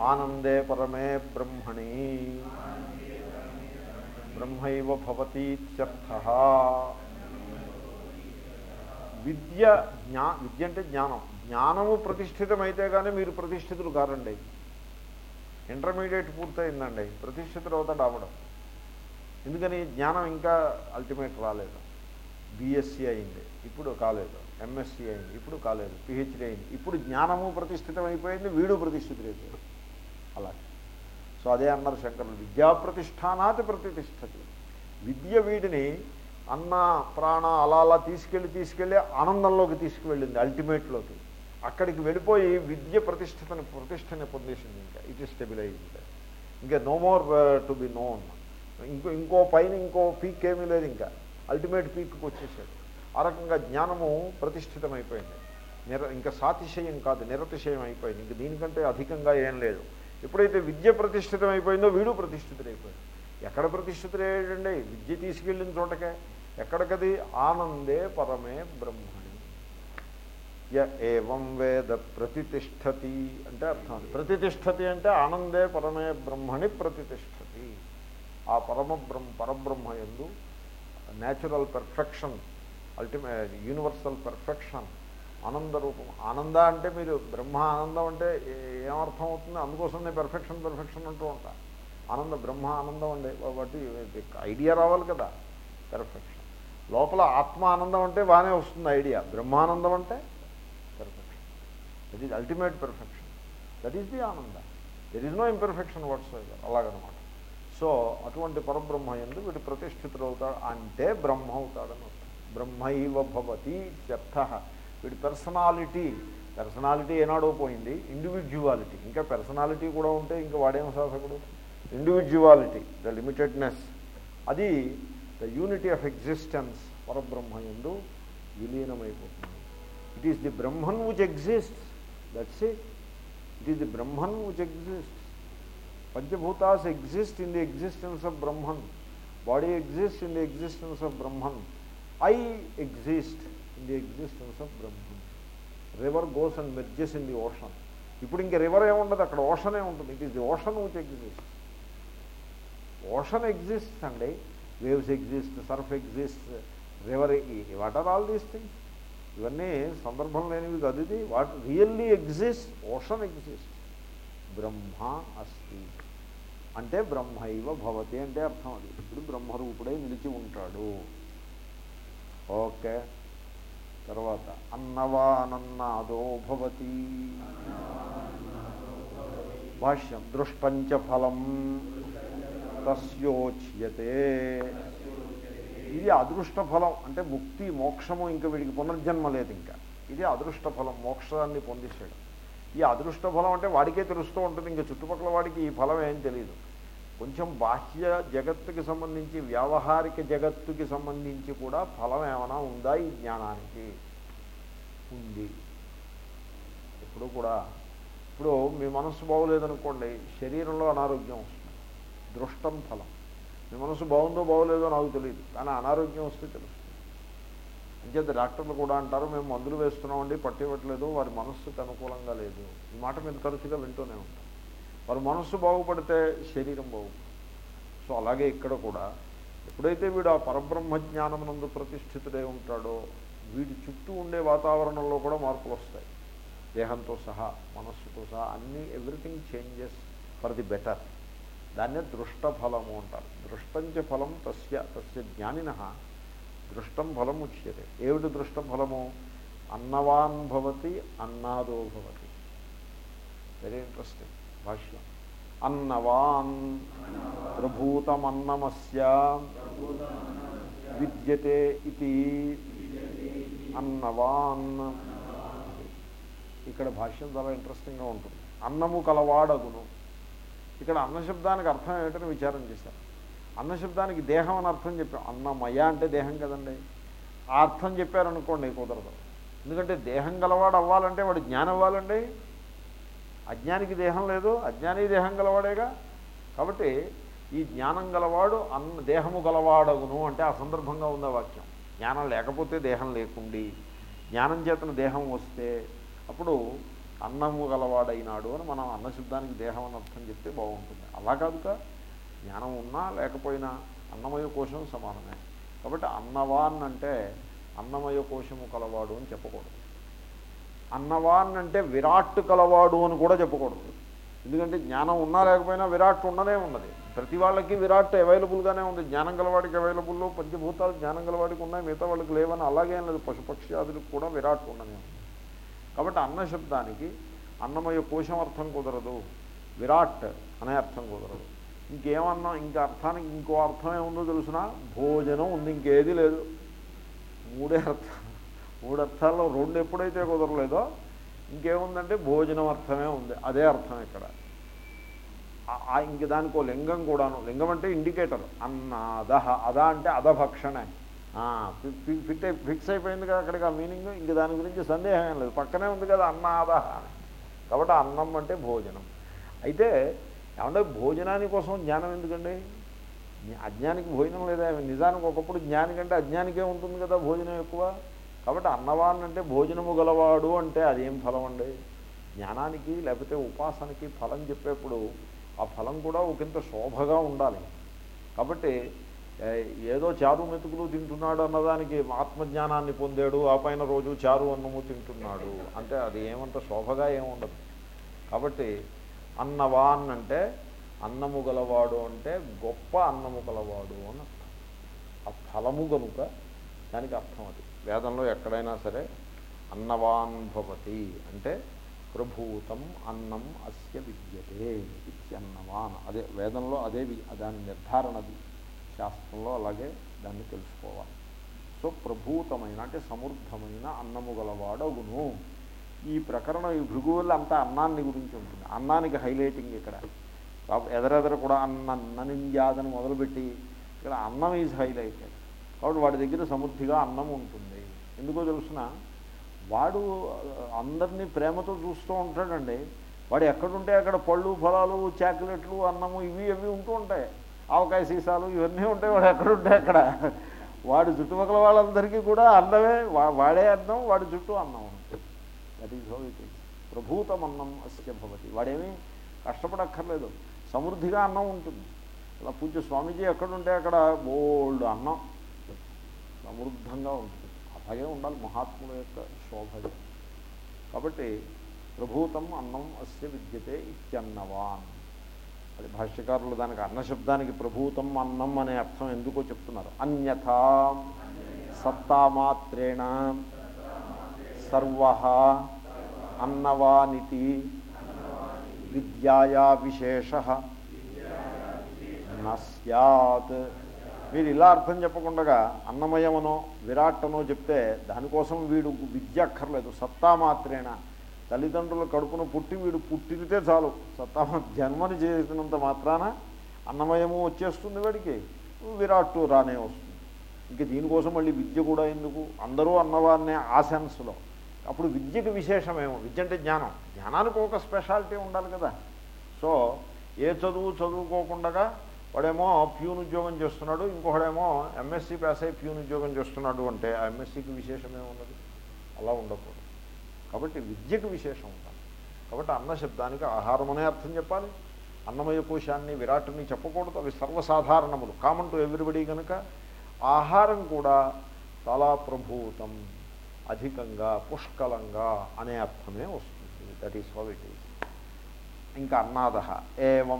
ఆనందే పరమే బ్రహ్మణి. బ్రహ్మైవ భవతీత్యర్థ. విద్య జ్ఞా విద్య అంటే జ్ఞానం. జ్ఞానము ప్రతిష్ఠితమైతే కానీ మీరు ప్రతిష్ఠితులు కారండి. ఇంటర్మీడియట్ పూర్తయిందండి. ప్రతిష్ఠితులు అవుతాడు అవడం ఎందుకని? జ్ఞానం ఇంకా అల్టిమేట్ రాలేదు. బీఎస్సీ అయింది. ఇప్పుడు కాలేదు. ఎంఎస్సీ అయింది. ఇప్పుడు కాలేదు. పిహెచ్డీ అయింది. ఇప్పుడు జ్ఞానము ప్రతిష్ఠితం అయిపోయింది వీడు ప్రతిష్ఠితులైపోయాడు సో అదే అన్నారు శంకరులు. విద్యా ప్రతిష్టానాతి ప్రతిష్టతి విద్య వీడిని అన్న ప్రాణ అలా అలా తీసుకెళ్ళి తీసుకెళ్ళి ఆనందంలోకి తీసుకువెళ్ళింది అల్టిమేట్లోకి. అక్కడికి వెళ్ళిపోయి విద్య ప్రతిష్ఠతని ప్రతిష్టని పొందేసింది ఇంకా. ఇట్ ఈస్ స్టెబిలైజ్డ్ ఇంకా no more to be known ఇంకో ఇంకో పైన ఇంకో పీక్ ఏమీ లేదు ఇంకా. అల్టిమేట్ పీక్కి వచ్చేసాడు. ఆ రకంగా జ్ఞానము ప్రతిష్ఠితమైపోయింది. నిర ఇంకా సాతిశయం కాదు నిరతిశయం అయిపోయింది ఇంక దీనికంటే అధికంగా ఏం లేదు. ఎప్పుడైతే విద్య ప్రతిష్ఠితం అయిపోయిందో వీడు ప్రతిష్ఠితుడైపోయాడు. ఎక్కడ ప్రతిష్ఠితుడయ్యాడండి? విద్య తీసుకెళ్ళిన చోటకే. ఎక్కడికది? ఆనందే పరమే బ్రహ్మణి. య ఏవం వేద ప్రతిష్టతి అంటే అర్థం ప్రతిష్టతి అంటే ఆనందే పరమే బ్రహ్మణి ప్రతిష్టతి ఆ పరమ బ్రహ్మ పరబ్రహ్మ ఎందు natural perfection ultimate universal perfection ఆనంద రూపం ఆనంద అంటే మీరు బ్రహ్మ ఆనందం అంటే ఏ- ఏమర్థం అవుతుంది? అందుకోసం నేను పెర్ఫెక్షన్ పెర్ఫెక్షన్ అంటూ ఉంటా. ఆనంద బ్రహ్మ ఆనందం అండి వాటి ఐడియా రావాలి కదా. పెర్ఫెక్షన్ లోపల ఆత్మ ఆనందం అంటే బాగానే వస్తుంది ఐడియా బ్రహ్మానందం అంటే perfection that is ultimate perfection that is the ananda. There is no imperfection what's అలాగనమాట. సో అటువంటి పరబ్రహ్మ ఎందు వీడు ప్రతిష్ఠితుడు అవుతాడు అంటే బ్రహ్మ అవుతాడని అర్థం బ్రహ్మైవ భవతి ఇత్యర్థ. వీడి పర్సనాలిటీ పర్సనాలిటీ ఏనాడో పోయింది. ఇండివిజువాలిటీ ఇంకా పర్సనాలిటీ కూడా ఉంటే ఇంకా వాడేం శాసకుడు ఇండివిజువాలిటీ ద లిమిటెడ్నెస్ అది ద యూనిటీ ఆఫ్ ఎగ్జిస్టెన్స్ పరబ్రహ్మ ఎందు విలీనమైపోతుంది. It is the Brahman which exist that's it it is the Brahman which exist panchabhutas exist in the existence of Brahman body exist in the existence of Brahman I exist in the existence of Brahma river goes and merges in the ocean ఇప్పుడు ఇంక river ఏముండదు అక్కడ ఓషనే ఉంటుంది. It is the ocean which exist ocean exist అండి waves exist surf exist river what are all these things ఇవన్నీ సందర్భం లేనివి కాదు ఇది. What really exist ocean exist Brahma అస్తి అంటే బ్రహ్మైవ భవతి అంటే అర్థం అది. ఇప్పుడు బ్రహ్మరూపుడై నిలిచి ఉంటాడు. ఓకే. తర్వాత అన్నవానన్నాదో భవతి. భాష్యం దృష్టంచ ఫలం తస్యోచ్యతే. ఇది అదృష్ట ఫలం అంటే ముక్తి మోక్షము ఇంకా వీడికి పునర్జన్మ లేదు ఇంకా. ఇది అదృష్ట ఫలం మోక్షాన్ని పొందేశాడు ఈ అదృష్ట ఫలం అంటే వాడికే తెలుస్తూ ఉంటుంది ఇంకా చుట్టుపక్కల వాడికి ఈ ఫలం ఏం తెలియదు కొంచెం బాహ్య జగత్తుకి సంబంధించి వ్యావహారిక జగత్తుకి సంబంధించి కూడా ఫలం ఏమైనా ఉందా ఈ జ్ఞానానికి? ఉంది. ఇప్పుడు కూడా. ఇప్పుడు మీ మనస్సు బాగోలేదనుకోండి శరీరంలో అనారోగ్యం వస్తుంది. దృష్టం ఫలం. మీ మనసు బాగుందో బాగోలేదో నాకు తెలియదు కానీ అనారోగ్యం వస్తే తెలుస్తుంది. అంచేత డాక్టర్లు కూడా అంటారు మేము మందులు వేస్తున్నామండి పట్టివ్వట్లేదు వారి మనస్సుకి అనుకూలంగా లేదు. ఈ మాట మీరు తరచుగా వింటూనే ఉంటాం వారు మనస్సు బాగుపడితే శరీరం బాగుపడుతుంది. సో అలాగే ఇక్కడ కూడా ఎప్పుడైతే వీడు ఆ పరబ్రహ్మ జ్ఞానమునందు ప్రతిష్ఠితుడై ఉంటాడో వీడి చుట్టూ ఉండే వాతావరణంలో కూడా మార్పులు వస్తాయి. దేహంతో సహా మనస్సుతో సహా అన్నీ everything changes for the better. దాన్నే దృష్ట ఫలము అంటారు. దృష్టంచ ఫలం తస్య తస్య జ్ఞానిన దృష్టం ఫలం ఉచ్యతే. ఏమిటి దృష్ట ఫలము అన్నవాన్ భవతి అన్నాదో భవతి. వెరీ ఇంట్రెస్టింగ్ భాష్యం అన్నవాన్ ప్రభూతమన్నమస్య విద్యతే ఇది. అన్నవాన్. ఇక్కడ భాష్యం చాలా ఇంట్రెస్టింగ్గా ఉంటుంది. అన్నము కలవాడగును. ఇక్కడ అన్న శబ్దానికి అర్థం ఏమిటని విచారం చేశారు. అన్న శబ్దానికి దేహం అని అర్థం చెప్పాం అన్నమయ అంటే దేహం కదండి. ఆ అర్థం చెప్పారనుకోండి కుదరదు. ఎందుకంటే దేహం గలవాడు అవ్వాలంటే వాడు జ్ఞానం అవ్వాలండి. అజ్ఞానికి దేహం లేదు అజ్ఞాని దేహం గలవాడేగా? కాబట్టి ఈ జ్ఞానం గలవాడు అన్న దేహము గలవాడగును అంటే ఆ సందర్భంగా ఉన్న వాక్యం. జ్ఞానం లేకపోతే దేహం లేకుండి. జ్ఞానం చేతన దేహం వస్తే అప్పుడు అన్నము గలవాడైనాడు అని మనం అన్నశుద్ధానికి దేహం అని అర్థం చెప్తే బాగుంటుంది. అలా కాదుక జ్ఞానం ఉన్నా లేకపోయినా అన్నమయ కోశం సమానమే. కాబట్టి అన్నవాన్ అంటే అన్నమయ కోశము కలవాడు అని చెప్పకూడదు. అన్నవాన్ అంటే విరాట్ కలవాడు అని కూడా చెప్పకూడదు. ఎందుకంటే జ్ఞానం ఉన్నా లేకపోయినా విరాట్ ఉండనే ఉన్నది. ప్రతి వాళ్ళకి విరాట్ అవైలబుల్గానే ఉంది. జ్ఞానం గలవాడికి అవైలబుల్లో పంచభూతాలు జ్ఞానం గలవాడికి ఉన్నాయి. మిగతా వాళ్ళకి లేవని అలాగే లేదు. పశుపక్ష్యాదులకు కూడా విరాట్ ఉండనే ఉంది కాబట్టి అన్న శబ్దానికి అన్నమయ కోశం అర్థం కుదరదు. విరాట్ అనే అర్థం కుదరదు. ఇంకేమన్నా ఇంకా అర్థానికి ఇంకో అర్థం ఏముందో తెలుసిన? భోజనం ఉంది. ఇంకేది లేదు. మూడే అర్థం మూడు అర్థాల్లో రెండు ఎప్పుడైతే కుదరలేదో ఇంకేముందంటే భోజనం అర్థమే ఉంది. అదే అర్థం ఇక్కడ. ఇంక దానికో లింగం కూడాను. లింగం అంటే ఇండికేటర్. అన్నాదహ. అధ అంటే అధభక్షణే. ఫిట్ అయి ఫిక్స్ అయిపోయింది కదా అక్కడికి ఆ మీనింగ్. ఇంక దాని గురించి సందేహం ఏం లేదు. పక్కనే ఉంది కదా అన్న అని. కాబట్టి అన్నం అంటే భోజనం. అయితే ఏమంటే భోజనాని కోసం జ్ఞానం ఎందుకండి? అజ్ఞానికి భోజనం లేదా? నిజానికి ఒకప్పుడు జ్ఞానికంటే అజ్ఞానికే ఉంటుంది కదా భోజనం ఎక్కువ. కాబట్టి అన్నవాన్ అంటే భోజనము గలవాడు అంటే అదేం ఫలం అండి జ్ఞానానికి లేకపోతే ఉపాసనకి ఫలం చెప్పేప్పుడు ఆ ఫలం కూడా ఒకంత శోభగా ఉండాలి. కాబట్టి ఏదో చారు మెతుకులు తింటున్నాడు అన్నదానికి ఆత్మజ్ఞానాన్ని పొందాడు ఆ పైన రోజు చారు అన్నము తింటున్నాడు అంటే అది ఏమంత శోభగా ఏముండదు కాబట్టి అన్నవాన్ అంటే అన్నము గలవాడు అంటే గొప్ప అన్నము గలవాడు అని అర్థం. ఆ ఫలము కనుక దానికి అర్థం అది. వేదంలో ఎక్కడైనా సరే అన్నవాన్ భవతి అంటే ప్రభూతం అన్నం అస్య విద్యతే ఇత్యన్నవాన్ అదే వేదంలో అదే దాని నిర్ధారణది శాస్త్రంలో అలాగే దాన్ని తెలుసుకోవాలి. సో ప్రభూతమైన అంటే సమృద్ధమైన అన్నము గలవాడగును. ఈ ప్రకరణం ఈ భృగువులు అంతా అన్నాన్ని గురించి ఉంటుంది. అన్నానికి హైలైటింగ్ ఇక్కడ. పాప- ఎదరెదర కూడా అన్న అన్ననింజాదని మొదలుపెట్టి ఇక్కడ అన్నం ఈజ్ హైలైటెడ్. కాబట్టి వాడి దగ్గర సమృద్ధిగా అన్నం ఉంటుంది. ఎందుకో తెలుసిన వాడు అందరినీ ప్రేమతో చూస్తూ ఉంటాడండి. వాడు ఎక్కడుంటే అక్కడ పళ్ళు ఫలాలు చాక్లెట్లు అన్నము ఇవి అవి ఉంటూ ఉంటాయి. ఆవకాయ సీసాలు ఇవన్నీ ఉంటాయి వాడు ఎక్కడుంటే అక్కడ. వాడి చుట్టుపక్కల వాళ్ళందరికీ కూడా అన్నమే వా- వాడే అన్నం వాడి చుట్టూ అన్నం that is how it is ప్రభూతం అన్నం అస్య భవతి. వాడేమీ కష్టపడక్కర్లేదు. సమృద్ధిగా అన్నం ఉంటుంది. అలా పూజ స్వామీజీ ఎక్కడుంటే అక్కడ బోల్డ్ అన్నం. సమృద్ధంగా ఉంటుంది. అలాగే ఉండాలి. మహాత్ముల యొక్క శోభ కాబట్టి ప్రభూతం అన్నం అస్య విద్యతే ఇత్యన్నవాన్. అది భాష్యకారులు దానికి అన్నశబ్దానికి ప్రభూతం అన్నం అనే అర్థం ఎందుకో చెప్తున్నారు. అన్యథా సత్తామాత్రేణ సర్వ అన్నవానితి విద్యాయా విశేష నస్యాత్ మీరు ఇలా అర్థం చెప్పకుండా అన్నమయమనో విరాట్టనో చెప్తే దానికోసం వీడు విద్య అక్కర్లేదు సత్తా మాత్రేణ తల్లిదండ్రుల కడుపున పుట్టి వీడు పుట్టితే చాలు. సత్తా జన్మని చేసినంత మాత్రాన అన్నమయము వచ్చేస్తుంది వాడికి. విరాట్టు రానే వస్తుంది. ఇంక దీనికోసం మళ్ళీ విద్య కూడా ఎందుకు? అందరూ అన్నవారినే ఆ సెన్స్లో. అప్పుడు విద్యకు విశేషమేమో? విద్య అంటే జ్ఞానం. జ్ఞానానికి ఒక స్పెషాలిటీ ఉండాలి కదా. సో ఏ చదువు చదువుకోకుండా వాడేమో ప్యూన్ ఉద్యోగం చేస్తున్నాడు ఇంకొకడేమో ఎంఎస్సీ పాస్ అయ్యి ప్యూన్ ఉద్యోగం చేస్తున్నాడు అంటే ఆ ఎంఎస్సీకి విశేషమే ఉన్నది అలా ఉండకూడదు. కాబట్టి విద్యకు విశేషం ఉండాలి. కాబట్టి అన్న శబ్దానికి ఆహారం అనే అర్థం చెప్పాలి. అన్నమయ కోశాన్ని విరాట్ని చెప్పకూడదు. అవి సర్వసాధారణములు. కామన్ టు ఎవ్రీబడి కనుక ఆహారం కూడా చాలా ప్రభూతం అధికంగా పుష్కలంగా అనే అర్థమే వస్తుంది. That is how it is ఇంకా అన్నాద ఏం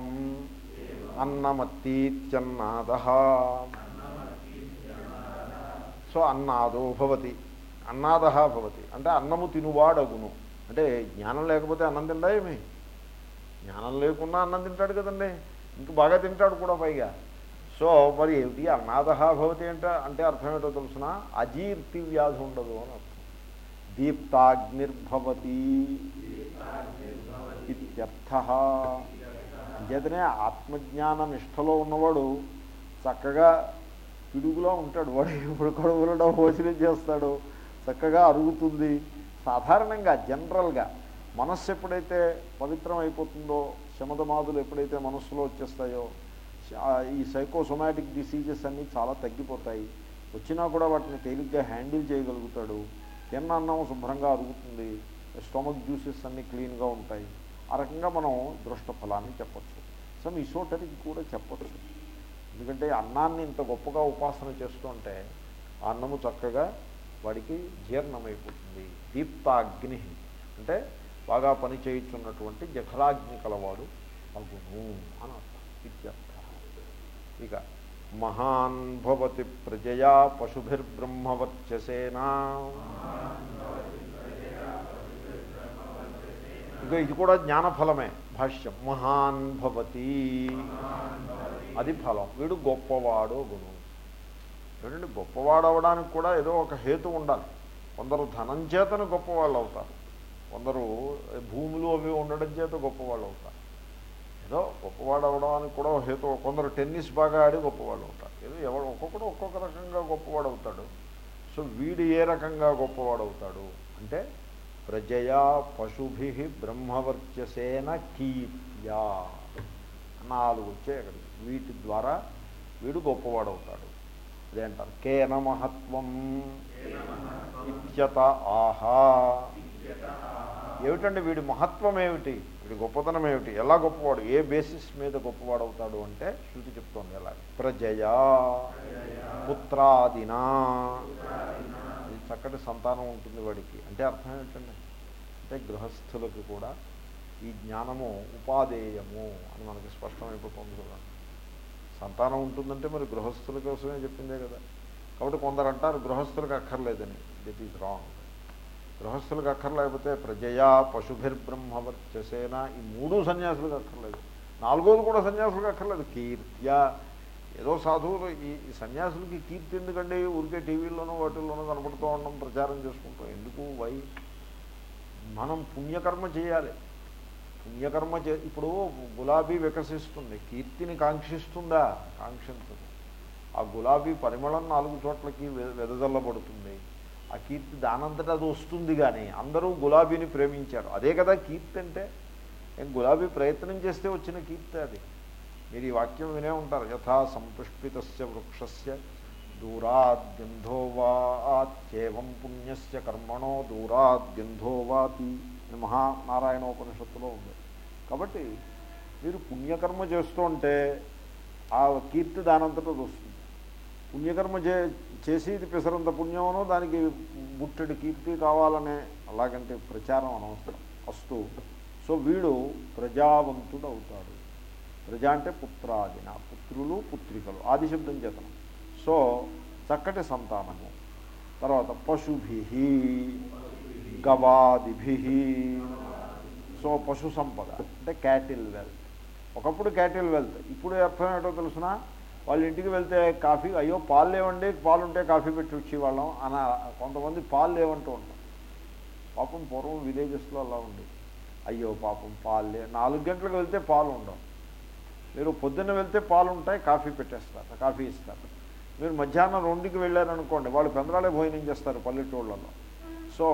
అన్నమత్తీత్యన్నాద. సో అన్నాదో భవతి అన్నాద భవతి. అంటే అన్నము తినువాడగును. అంటే జ్ఞానం లేకపోతే అన్నం తిండా ఏమి? జ్ఞానం లేకున్నా అన్నం తింటాడు కదండి. ఇంక బాగా తింటాడు కూడా పైగా. సో మరి ఏమిటి? అన్నాద భవతి అంటే అంటే అర్థం ఏంటో తెలుసిన? అజీర్తి వ్యాధి ఉండదు అని అర్థం. దీప్తాగ్నిర్భవతి. ఇత్యర్థ. అంచేతనే ఆత్మజ్ఞాన నిష్టలో ఉన్నవాడు చక్కగా పిడుగులో ఉంటాడు. వాడు ఇప్పుడు కడుపులో భోజనం చేస్తాడు. చక్కగా అరుగుతుంది. సాధారణంగా జనరల్గా మనస్సు ఎప్పుడైతే పవిత్రం అయిపోతుందో శమదమాదులు ఎప్పుడైతే మనస్సులో వచ్చేస్తాయో ఈ సైకోసొమాటిక్ డిసీజెస్ అన్నీ చాలా తగ్గిపోతాయి. వచ్చినా కూడా వాటిని తేలిగ్గా హ్యాండిల్ చేయగలుగుతాడు. తిన్న అన్నం శుభ్రంగా అరుగుతుంది. స్టొమక్ జ్యూసెస్ అన్నీ క్లీన్గా ఉంటాయి. ఆ రకంగా మనం దృష్ట ఫలాన్ని చెప్పచ్చు సమ్ ఇసోటరికి కూడా చెప్పచ్చు. ఎందుకంటే అన్నాన్ని ఇంత గొప్పగా ఉపాసన చేస్తుంటే ఆ అన్నము చక్కగా వాడికి జీర్ణమైపోతుంది. దీప్తాగ్ని అంటే బాగా పని చేయుచున్నటువంటి జఠరాగ్ని కలవాడు అగును అని అర్థం. ఇత్యర్థ. ఇక మహాన్ భవతి ప్రజయా పశుభిర్బ్రహ్మవర్చసేనా. ఇంకా ఇది కూడా జ్ఞానఫలమే. భాష్యం. మహాన్ భవతి. అది ఫలం. వీడు గొప్పవాడు గుణం. చూడండి గొప్పవాడు అవడానికి కూడా ఏదో ఒక హేతు ఉండాలి. కొందరు ధనం చేతను గొప్పవాళ్ళు అవుతారు. కొందరు భూములు అవి ఉండడం చేత గొప్పవాళ్ళు అవుతారు. ఏదో గొప్పవాడు అవడానికి కూడా హేతు. కొందరు టెన్నిస్ బాగా ఆడి గొప్పవాళ్ళు అవుతారు. ఏదో ఎవడు ఒక్కొక్కడు ఒక్కొక్క రకంగా గొప్పవాడు అవుతాడు. సో వీడు ఏ రకంగా గొప్పవాడు అవుతాడు? అంటే ప్రజయా పశుభి బ్రహ్మవర్చసేన కీర్త్యా నాలుగు వచ్చాయి అక్కడికి. వీటి ద్వారా వీడు గొప్పవాడవుతాడు. అదేంటారు? కేన మహత్వం ఇత్యత ఆహా. ఏమిటండి వీడి మహత్వం ఏమిటి? వీడి గొప్పతనం ఏమిటి? ఎలా గొప్పవాడు? ఏ బేసిస్ మీద గొప్పవాడు అవుతాడు అంటే శృతి చెప్తోంది ఎలా ప్రజయా పుత్రాదినా. చక్కటి సంతానం ఉంటుంది వాడికి. అంటే అర్థం ఏంటండి అంటే గృహస్థులకు కూడా ఈ జ్ఞానము ఉపాధేయము అని మనకి స్పష్టమైపోతుంది చూడండి. సంతానం ఉంటుందంటే మరి గృహస్థుల కోసమే చెప్పిందే కదా. కాబట్టి కొందరు అంటారు గృహస్థులకు అక్కర్లేదని. దిట్ ఈజ్ రాంగ్ గృహస్థులకు అక్కర్లేకపోతే ప్రజయా పశుభిర్బ్రహ్మవర్చసేన ఈ మూడు సన్యాసులకు అక్కర్లేదు. నాలుగోది కూడా సన్యాసులకు అక్కర్లేదు. కీర్త్య ఏదో సాధువులు ఈ సన్యాసులకి కీర్తి ఎందుకండి? ఊరికే టీవీల్లోనూ వాటిల్లోనూ కనపడుతూ ఉండడం ప్రచారం చేసుకుంటాం. ఎందుకు? వై? మనం పుణ్యకర్మ చేయాలి. పుణ్యకర్మ చే ఇప్పుడు గులాబీ వికసిస్తుంది. కీర్తిని కాంక్షిస్తుందా? కాంక్షించదు. ఆ గులాబీ పరిమళం నాలుగు చోట్లకి వెదజల్లబడుతుంది. ఆ కీర్తి దానంతటా అది వస్తుంది కానీ అందరూ గులాబీని ప్రేమించారు. అదే కదా కీర్తి అంటే? గులాబీ ప్రయత్నం చేస్తే వచ్చిన కీర్తి అది. మీరు ఈ వాక్యం వినే ఉంటారు యథా సంపుష్పిత వృక్షస్య దూరాద్గంధో వాచ్యేవం పుణ్యస్య కర్మణో దూరాద్గంధో వాతి మహానారాయణోపనిషత్తులో ఉంది. కాబట్టి మీరు పుణ్యకర్మ చేస్తూ ఉంటే ఆ కీర్తి దానంతటా వస్తుంది. పుణ్యకర్మ చే చేసేది పిసరంత పుణ్యమనో దానికి బుట్టెడు కీర్తి కావాలనే అలాగంటే ప్రచారం అనవసరం. వస్తూ సో వీడు ప్రజావంతుడు అవుతాడు ప్రజ అంటే పుత్రాదిన పుత్రులు పుత్రికలు. ఆదిశబ్దం చేతనం. సో చక్కటి సంతానము. తర్వాత పశుభి గవాదిభి సో పశు సంపద అంటే క్యాటిల్ వెల్త్. ఒకప్పుడు క్యాటిల్ వెల్త్. ఇప్పుడు అర్థం ఏంటో తెలుసిన? వాళ్ళ ఇంటికి వెళ్తే కాఫీ అయ్యో పాలు లేవండి పాలు ఉంటే కాఫీ పెట్టి వచ్చేవాళ్ళం అన కొంతమంది పాలు లేవంటూ ఉంటాం పాపం పూర్వం విలేజెస్లో అలా ఉంది అయ్యో పాపం పాలు లే నాలుగు గంటలకు వెళ్తే పాలు ఉండవు. మీరు పొద్దున్న వెళ్తే పాలు ఉంటాయి కాఫీ పెట్టేస్తారు కాఫీ ఇస్తారు. మీరు మధ్యాహ్నం రెండుకి వెళ్ళారనుకోండి వాళ్ళు పెందరాలే భోజనం చేస్తారు పల్లెటూళ్ళలో. సో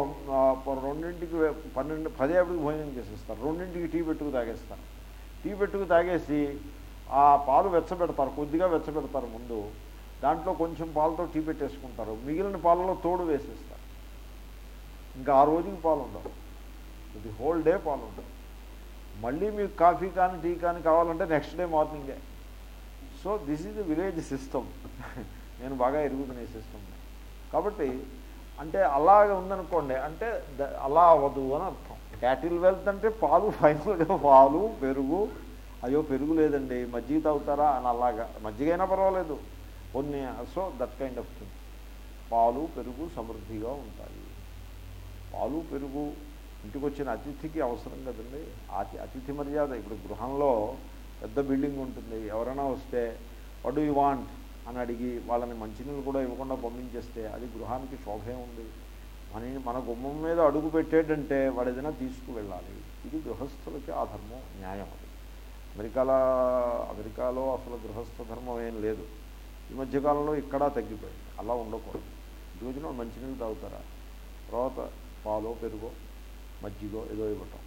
రెండింటికి పన్నెండు పదేపటికి భోజనం చేసేస్తారు. రెండింటికి టీ పెట్టుకు తాగేస్తారు. టీ పెట్టుకు తాగేసి ఆ పాలు వెచ్చబెడతారు కొద్దిగా వెచ్చబెడతారు ముందు. దాంట్లో కొంచెం పాలతో టీ పెట్టేసుకుంటారు. మిగిలిన పాలలో తోడు వేసేస్తారు. ఇంకా ఆ రోజుకి పాలు ఉండవు ఇది హోల్ డే పాలు ఉండవు మళ్ళీ మీకు కాఫీ కానీ టీ కానీ కావాలంటే నెక్స్ట్ డే మార్నింగే so this is the village system నేను బాగా ఎరుగుతున్న సిస్టమ్ కాబట్టి అంటే అలాగే ఉందనుకోండి అంటే ద- అలా అవ్వదు అని అర్థం. క్యాటిల్ వెల్త్ అంటే పాలు ఫైనల్గా పాలు పెరుగు. అయ్యో పెరుగు లేదండి మజ్జిగ తాగుతారా అని అలాగా. మజ్జిగైనా పర్వాలేదు. కొన్ని so that kind of thing పాలు పెరుగు సమృద్ధిగా ఉంటాయి. పాలు పెరుగు ఇంటికి వచ్చిన అతిథికి అవసరం కదండి. అతి అతిథి మర్యాద. ఇప్పుడు గృహంలో పెద్ద బిల్డింగ్ ఉంటుంది. ఎవరైనా వస్తే వాట్ యూ వాంట్ అని అడిగి వాళ్ళని మంచినీళ్ళు కూడా ఇవ్వకుండా పంపించేస్తే అది గృహానికి శోభే ఉంది. మన మన గుమ్మం మీద అడుగు పెట్టేటంటే వాడు ఏదైనా తీసుకువెళ్ళాలి. ఇది గృహస్థులకి ఆ ధర్మం న్యాయం అది. అమెరికాలో అమెరికాలో అసలు గృహస్థ ధర్మం ఏం లేదు. ఈ మధ్యకాలంలో ఇక్కడ తగ్గిపోయింది. అలా ఉండకూడదు. ఇంటికి వచ్చిన వాళ్ళు మంచినీళ్ళు తాగుతారా? తర్వాత పాలో పెరుగో మజ్జిగో ఏదో ఇవ్వటం.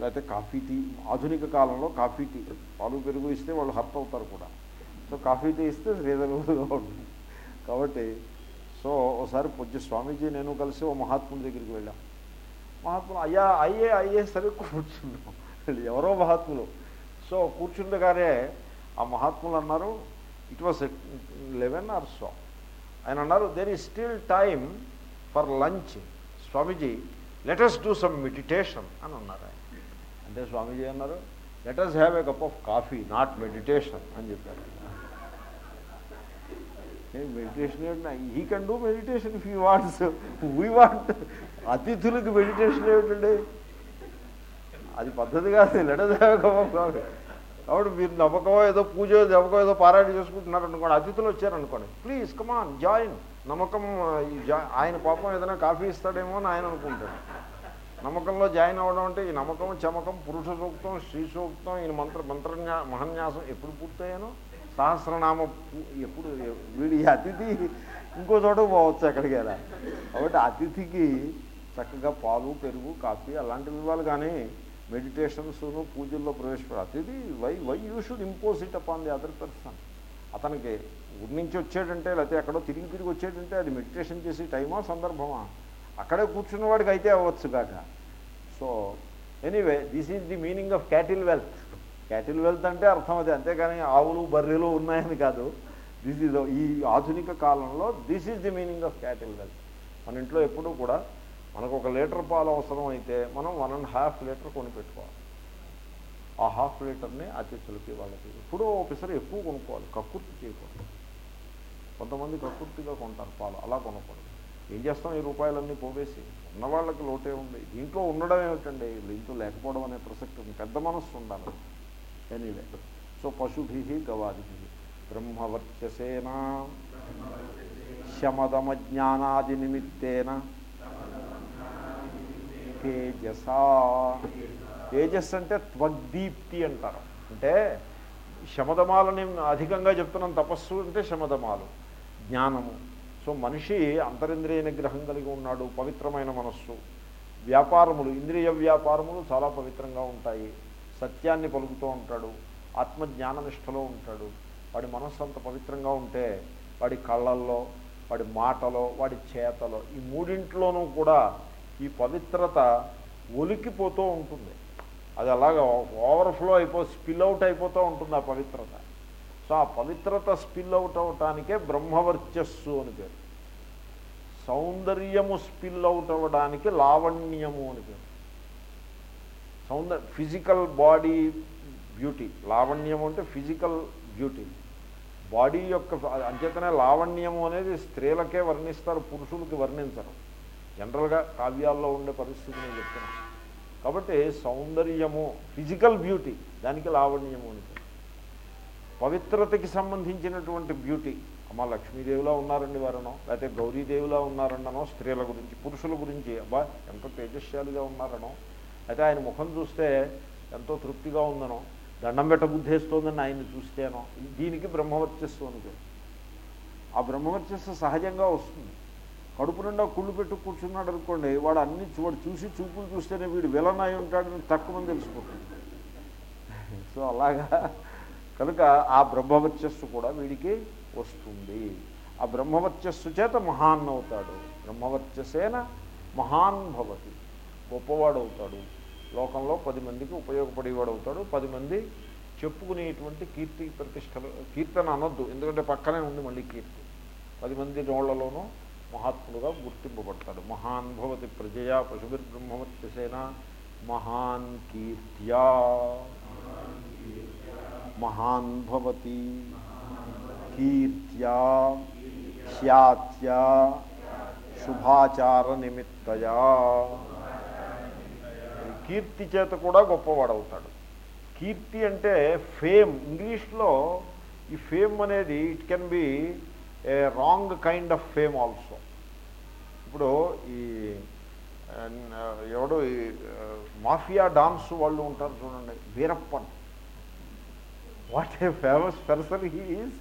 లేకపోతే కాఫీ టీ ఆధునిక కాలంలో కాఫీ టీ. పాలు పెరుగు ఇస్తే వాళ్ళు హర్ట్ అవుతారు కూడా. సో కాఫీ టీ ఇస్తే రీజనబుల్గా ఉంటుంది కాబట్టి సో ఒకసారి పొద్దు స్వామీజీ నేను కలిసి ఓ మహాత్ముడి దగ్గరికి వెళ్ళాం. మహాత్ములు అయ్యా అయ్యే అయ్యే సరే కూర్చున్నాం. ఎవరో మహాత్ములు. సో కూర్చుండగానే ఆ మహాత్ములు అన్నారు it was eleven or so ఆయన అన్నారు there is still time for lunch Swamiji let us do some meditation అని అన్నారు ఆయన. అంటే స్వామీజీ అన్నారు let us have a cup of coffee not meditation అని చెప్పారు. Meditation he can do meditation if you what's we what అతిథులకు meditation ఏమిటండి? అది పద్ధతి కాదు. Let us have a cup of coffee కాబట్టి మీరు నమ్మకమో ఏదో పూజ నమ్మకం ఏదో పారాయణ చేసుకుంటున్నారు అనుకోండి అతిథులు వచ్చారనుకోండి ప్లీజ్ కమాన్ జాయిన్ నమ్మకం ఈ జా- ఆయన పాపం ఏదైనా కాఫీ ఇస్తాడేమో అని ఆయన అనుకుంటాడు. నమ్మకంలో జాయిన్ అవ్వడం అంటే ఈ నమ్మకం చమకం పురుష సూక్తం స్త్రీ సూక్తం ఈ మంత్ర మంత్రన్యా మహన్యాసం ఎప్పుడు పూర్తయ్యానో? సహస్రనామ ఎప్పుడు వీడి అతిథి ఇంకో చోట పోవచ్చు ఎక్కడికి వెళ్ళా కాబట్టి అతిథికి చక్కగా పాలు పెరుగు కాఫీ అలాంటివి ఇవ్వాలి కానీ మెడిటేషన్స్ను పూజల్లో ప్రవేశపెడ అతిథి why why you should impose it upon the other person. అతనికి ఊరి నుంచి వచ్చాడంటే లేకపోతే ఎక్కడో తిరిగి తిరిగి వచ్చాడంటే అది మెడిటేషన్ చేసే టైమా సందర్భమా? అక్కడే కూర్చున్న వాడికి అయితే అవ్వచ్చు కాక. So anyway this is the meaning of cattle wealth cattle wealth అంటే అర్థం అది. అంతేకాని ఆవులు బర్రెలు ఉన్నాయని కాదు. దిస్ ఈజ్ ఈ ఆధునిక కాలంలో this is the meaning of cattle wealth మన ఇంట్లో ఎప్పుడూ కూడా మనకు ఒక లీటర్ పాలు అవసరం అయితే మనం వన్ అండ్ హాఫ్ లీటర్ కొని పెట్టుకోవాలి. ఆ హాఫ్ లీటర్ని అతిథులకి వాళ్ళకి. ఎప్పుడో ఒకసారి ఎక్కువ కొనుక్కోవాలి. కక్కుర్తి చేయకూడదు. కొంతమంది కకృతిగా కొంటారు పాలు అలా కొనకూడదు. ఏం చేస్తాం? ఈ రూపాయలన్నీ పోవేసి ఉన్నవాళ్ళకి లోటే ఉంది. దీంట్లో ఉండడం ఏమిటండి? దీంట్లో లేకపోవడం అనే ప్రసక్తి ఉంది. పెద్ద మనస్సు ఉండాలి. ఎనీవే సో పశుభి గవాది బ్రహ్మవర్చసేన శమదమజ్ఞానాది నిమిత్తేన తేజసా. తేజస్ అంటే త్వగ్దీప్తి అంటారు. అంటే శమదమాలని అధికంగా చెప్తున్నాం. తపస్సు అంటే శమదమాలు. జ్ఞానము. సో మనిషి అంతరింద్రియ నిగ్రహం కలిగి ఉన్నాడు పవిత్రమైన మనస్సు. వ్యాపారములు ఇంద్రియ వ్యాపారములు చాలా పవిత్రంగా ఉంటాయి. సత్యాన్ని పలుకుతూ ఉంటాడు ఆత్మజ్ఞాననిష్టలో ఉంటాడు. వాడి మనస్సు అంత పవిత్రంగా ఉంటే వాడి కళ్ళల్లో వాడి మాటలో వాడి చేతలో ఈ మూడింట్లోనూ కూడా ఈ పవిత్రత ఒలికిపోతూ ఉంటుంది. అది అలాగా ఓవర్ఫ్లో అయిపో స్పిల్ అవుట్ అయిపోతూ ఉంటుంది ఆ పవిత్రత. సో ఆ పవిత్రత స్పిల్ అవుట్ అవటానికే బ్రహ్మవర్చస్సు అని పేరు. సౌందర్యము స్పిల్ అవుట్ అవ్వడానికి లావణ్యము అని పేరు. సౌందర్య ఫిజికల్ బాడీ బ్యూటీ లావణ్యము అంటే ఫిజికల్ బ్యూటీ. బాడీ యొక్క అంచేతనే లావణ్యము అనేది స్త్రీలకే వర్ణిస్తారు పురుషులకి వర్ణించరు. జనరల్గా కావ్యాల్లో ఉండే పరిస్థితి నేను చెప్తున్నాను కాబట్టి సౌందర్యము ఫిజికల్ బ్యూటీ దానికి లావణ్యము అని పేరు. పవిత్రతకి సంబంధించినటువంటి బ్యూటీ. అమ్మ లక్ష్మీదేవిలా ఉన్నారండి వారనో లేకపోతే గౌరీదేవిలా ఉన్నారన్ననో స్త్రీల గురించి పురుషుల గురించి అబ్బా ఎంత తేజస్శాలిగా ఉన్నారనో. అయితే ఆయన ముఖం చూస్తే ఎంతో తృప్తిగా ఉందనో దండం పెట్ట బుద్ధేస్తోందని ఆయన్ని చూస్తేనో దీనికి బ్రహ్మవర్చస్సు అనుకో. ఆ బ్రహ్మవర్చస్సు సహజంగా వస్తుంది. కడుపు నిండా కుళ్ళు పెట్టు కూర్చున్నాడు అనుకోండి వాడు అన్ని వాడు చూసి చూపులు చూస్తేనే వీడు విలన్ అయి ఉంటాడని తక్కువ మంది తెలిసిపోతుంది సో అలాగా కనుక ఆ బ్రహ్మవర్చస్సు కూడా వీడికి వస్తుంది. ఆ బ్రహ్మవర్చస్సు చేత మహాన్ అవుతాడు బ్రహ్మవర్చసేన మహాన్ భవతి. గొప్పవాడు అవుతాడు లోకంలో పది మందికి ఉపయోగపడేవాడు అవుతాడు పది మంది చెప్పుకునేటువంటి కీర్తి ప్రతిష్టలు కీర్తన అనొద్దు. ఎందుకంటే పక్కనే ఉంది మళ్ళీ కీర్తి. పది మంది నోళ్ళలోనూ మహాత్ముడుగా గుర్తింపబడతాడు. మహాన్ భవతి ప్రజయా పశుభిర్బ్రహ్మవర్చసేన మహాన్ కీర్త్యా. మహాన్ భవతి కీర్త్యా ఖ్యాత్యా శుభాచార నిమిత్తయా కీర్తి చేత కూడా గొప్పవాడవుతాడు. కీర్తి అంటే ఫేమ్. ఇంగ్లీష్లో ఈ ఫేమ్ అనేది it can be a wrong kind of fame also. ఇప్పుడు ఈ ఎవడు ఈ మాఫియా డాన్స్ వాళ్ళు ఉంటారు చూడండి Veerappan. What a famous person he is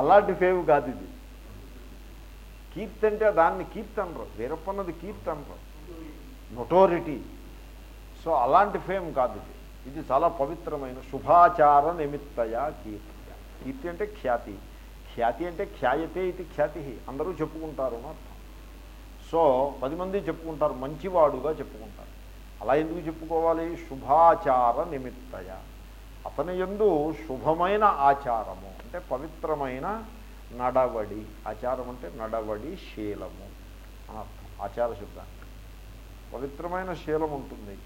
అలాంటి ఫేమ్ కాదు ఇది. కీర్తి అంటే దాన్ని కీర్తి అనరు వీరప్పన్నది కీర్తి అనరు నొటోరిటీ సో అలాంటి ఫేమ్ కాదు ఇది. ఇది చాలా పవిత్రమైన శుభాచార నిమిత్తయ కీర్తి కీర్తి అంటే ఖ్యాతి. ఖ్యాతి అంటే ఖ్యాయతే ఇది ఖ్యాతి. అందరూ చెప్పుకుంటారు అర్థం. సో పది మంది చెప్పుకుంటారు. మంచివాడుగా చెప్పుకుంటారు. అలా ఎందుకు చెప్పుకోవాలి? శుభాచార నిమిత్తయ. అతని ఎందు శుభమైన ఆచారము అంటే పవిత్రమైన నడవడి. ఆచారం అంటే నడవడి శీలము. అర్థం ఆచార శబ్దానికి పవిత్రమైన శీలం ఉంటుంది.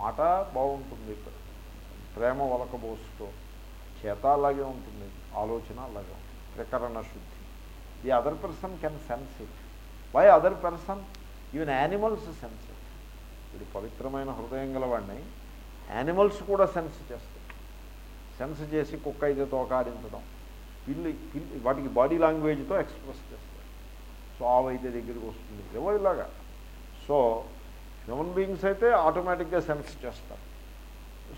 మాట బాగుంటుంది. ప్రేమ వలకబోస్తూ చేత అలాగే ఉంటుంది. ఆలోచన అలాగే ఉంటుంది. ప్రకరణ శుద్ధి. The other person can sense it why other person even animals sense it ఇది పవిత్రమైన హృదయం గలవాడిని యానిమల్స్ కూడా సెన్స్ చేస్తాయి సెన్స్ చేసి కుక్క అయితే తోకాడించడం. పిల్లి పిల్లి వాటికి బాడీ లాంగ్వేజ్తో ఎక్స్ప్రెస్ చేస్తారు. సో ఆవైతే దగ్గరికి వస్తుంది. ఏవో ఇలాగా? సో హ్యూమన్ బీయింగ్స్ అయితే ఆటోమేటిక్గా సెన్స్ చేస్తారు.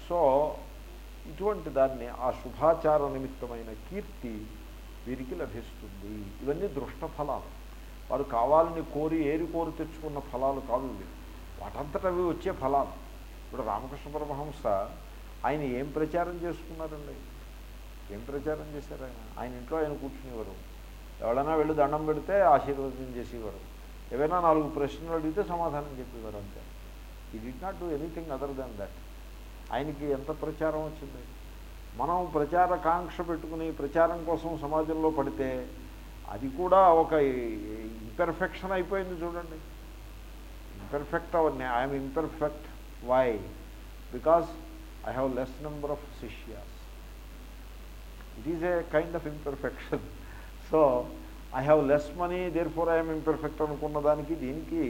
సో ఇటువంటి దాన్ని ఆ శుభాచార నిమిత్తమైన కీర్తి వీరికి లభిస్తుంది. ఇవన్నీ దృష్ట ఫలాలు. వారు కావాలని కోరి ఏరి కోరి తెచ్చుకున్న ఫలాలు కావు ఇవి. వాటంతట అవి వచ్చే ఫలాలు. ఇప్పుడు రామకృష్ణ పరమహంస ఆయన ఏం ప్రచారం చేసుకున్నారండి? ఏం ప్రచారం చేశారు ఆయన? ఆయన ఇంట్లో ఆయన కూర్చునేవారు. ఎవరైనా వెళ్ళి దండం పెడితే ఆశీర్వదం చేసేవారు. ఏవైనా నాలుగు ప్రశ్నలు అడిగితే సమాధానం చెప్పేవారు అంతే. He did not do anything other than that ఆయనకి ఎంత ప్రచారం వచ్చింది? మనం ప్రచార కాంక్ష పెట్టుకుని ప్రచారం కోసం సమాజంలో పడితే అది కూడా ఒక ఇంపెర్ఫెక్షన్ అయిపోయింది చూడండి. ఇంపెర్ఫెక్ట్ అవన్నీ I'm imperfect why because I have less number of shishyas it is a kind of imperfection so I have less money therefore I'm imperfect అనుకున్న దానికి దీనికి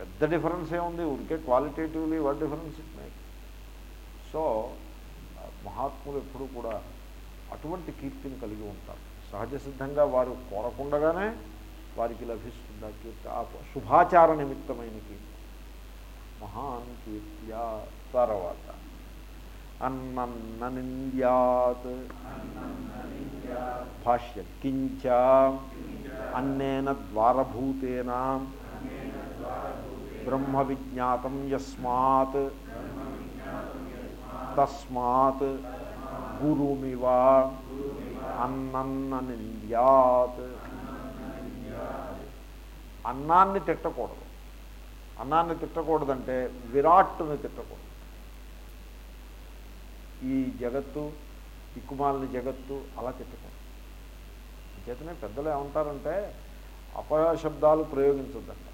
పెద్ద డిఫరెన్స్ ఏముంది ఊరికే qualitatively what difference it make so మహాత్ములు ఎప్పుడూ కూడా అటువంటి కీర్తిని కలిగి ఉంటారు. సహజ సిద్ధంగా వారు కోరకుండగానే వారికి లభిస్తుంది ఆ కీర్తి? ఆ శుభాచార నిమిత్తమైన కీర్తి. మహాన్ కీర్త్యా తర్వాత. అన్నన్నింద్యాత్ భాష్య. కించ అన్నేన ద్వారభూతేన. బ్రహ్మ విజ్ఞాతం యస్మాత్. తస్మాత్ గురుమివ అన్నన్నింద్యాత్ అన్నాన్ని తిట్టకూడదు. అన్నాన్ని తిట్టకూడదంటే విరాట్టుని తిట్టకూడదు. ఈ జగత్తు దిక్కుమాలిన జగత్తు అలా తిట్టకూడదు చేతనే పెద్దలు ఏమంటారంటే అపశబ్దాలు ప్రయోగించద్దంట.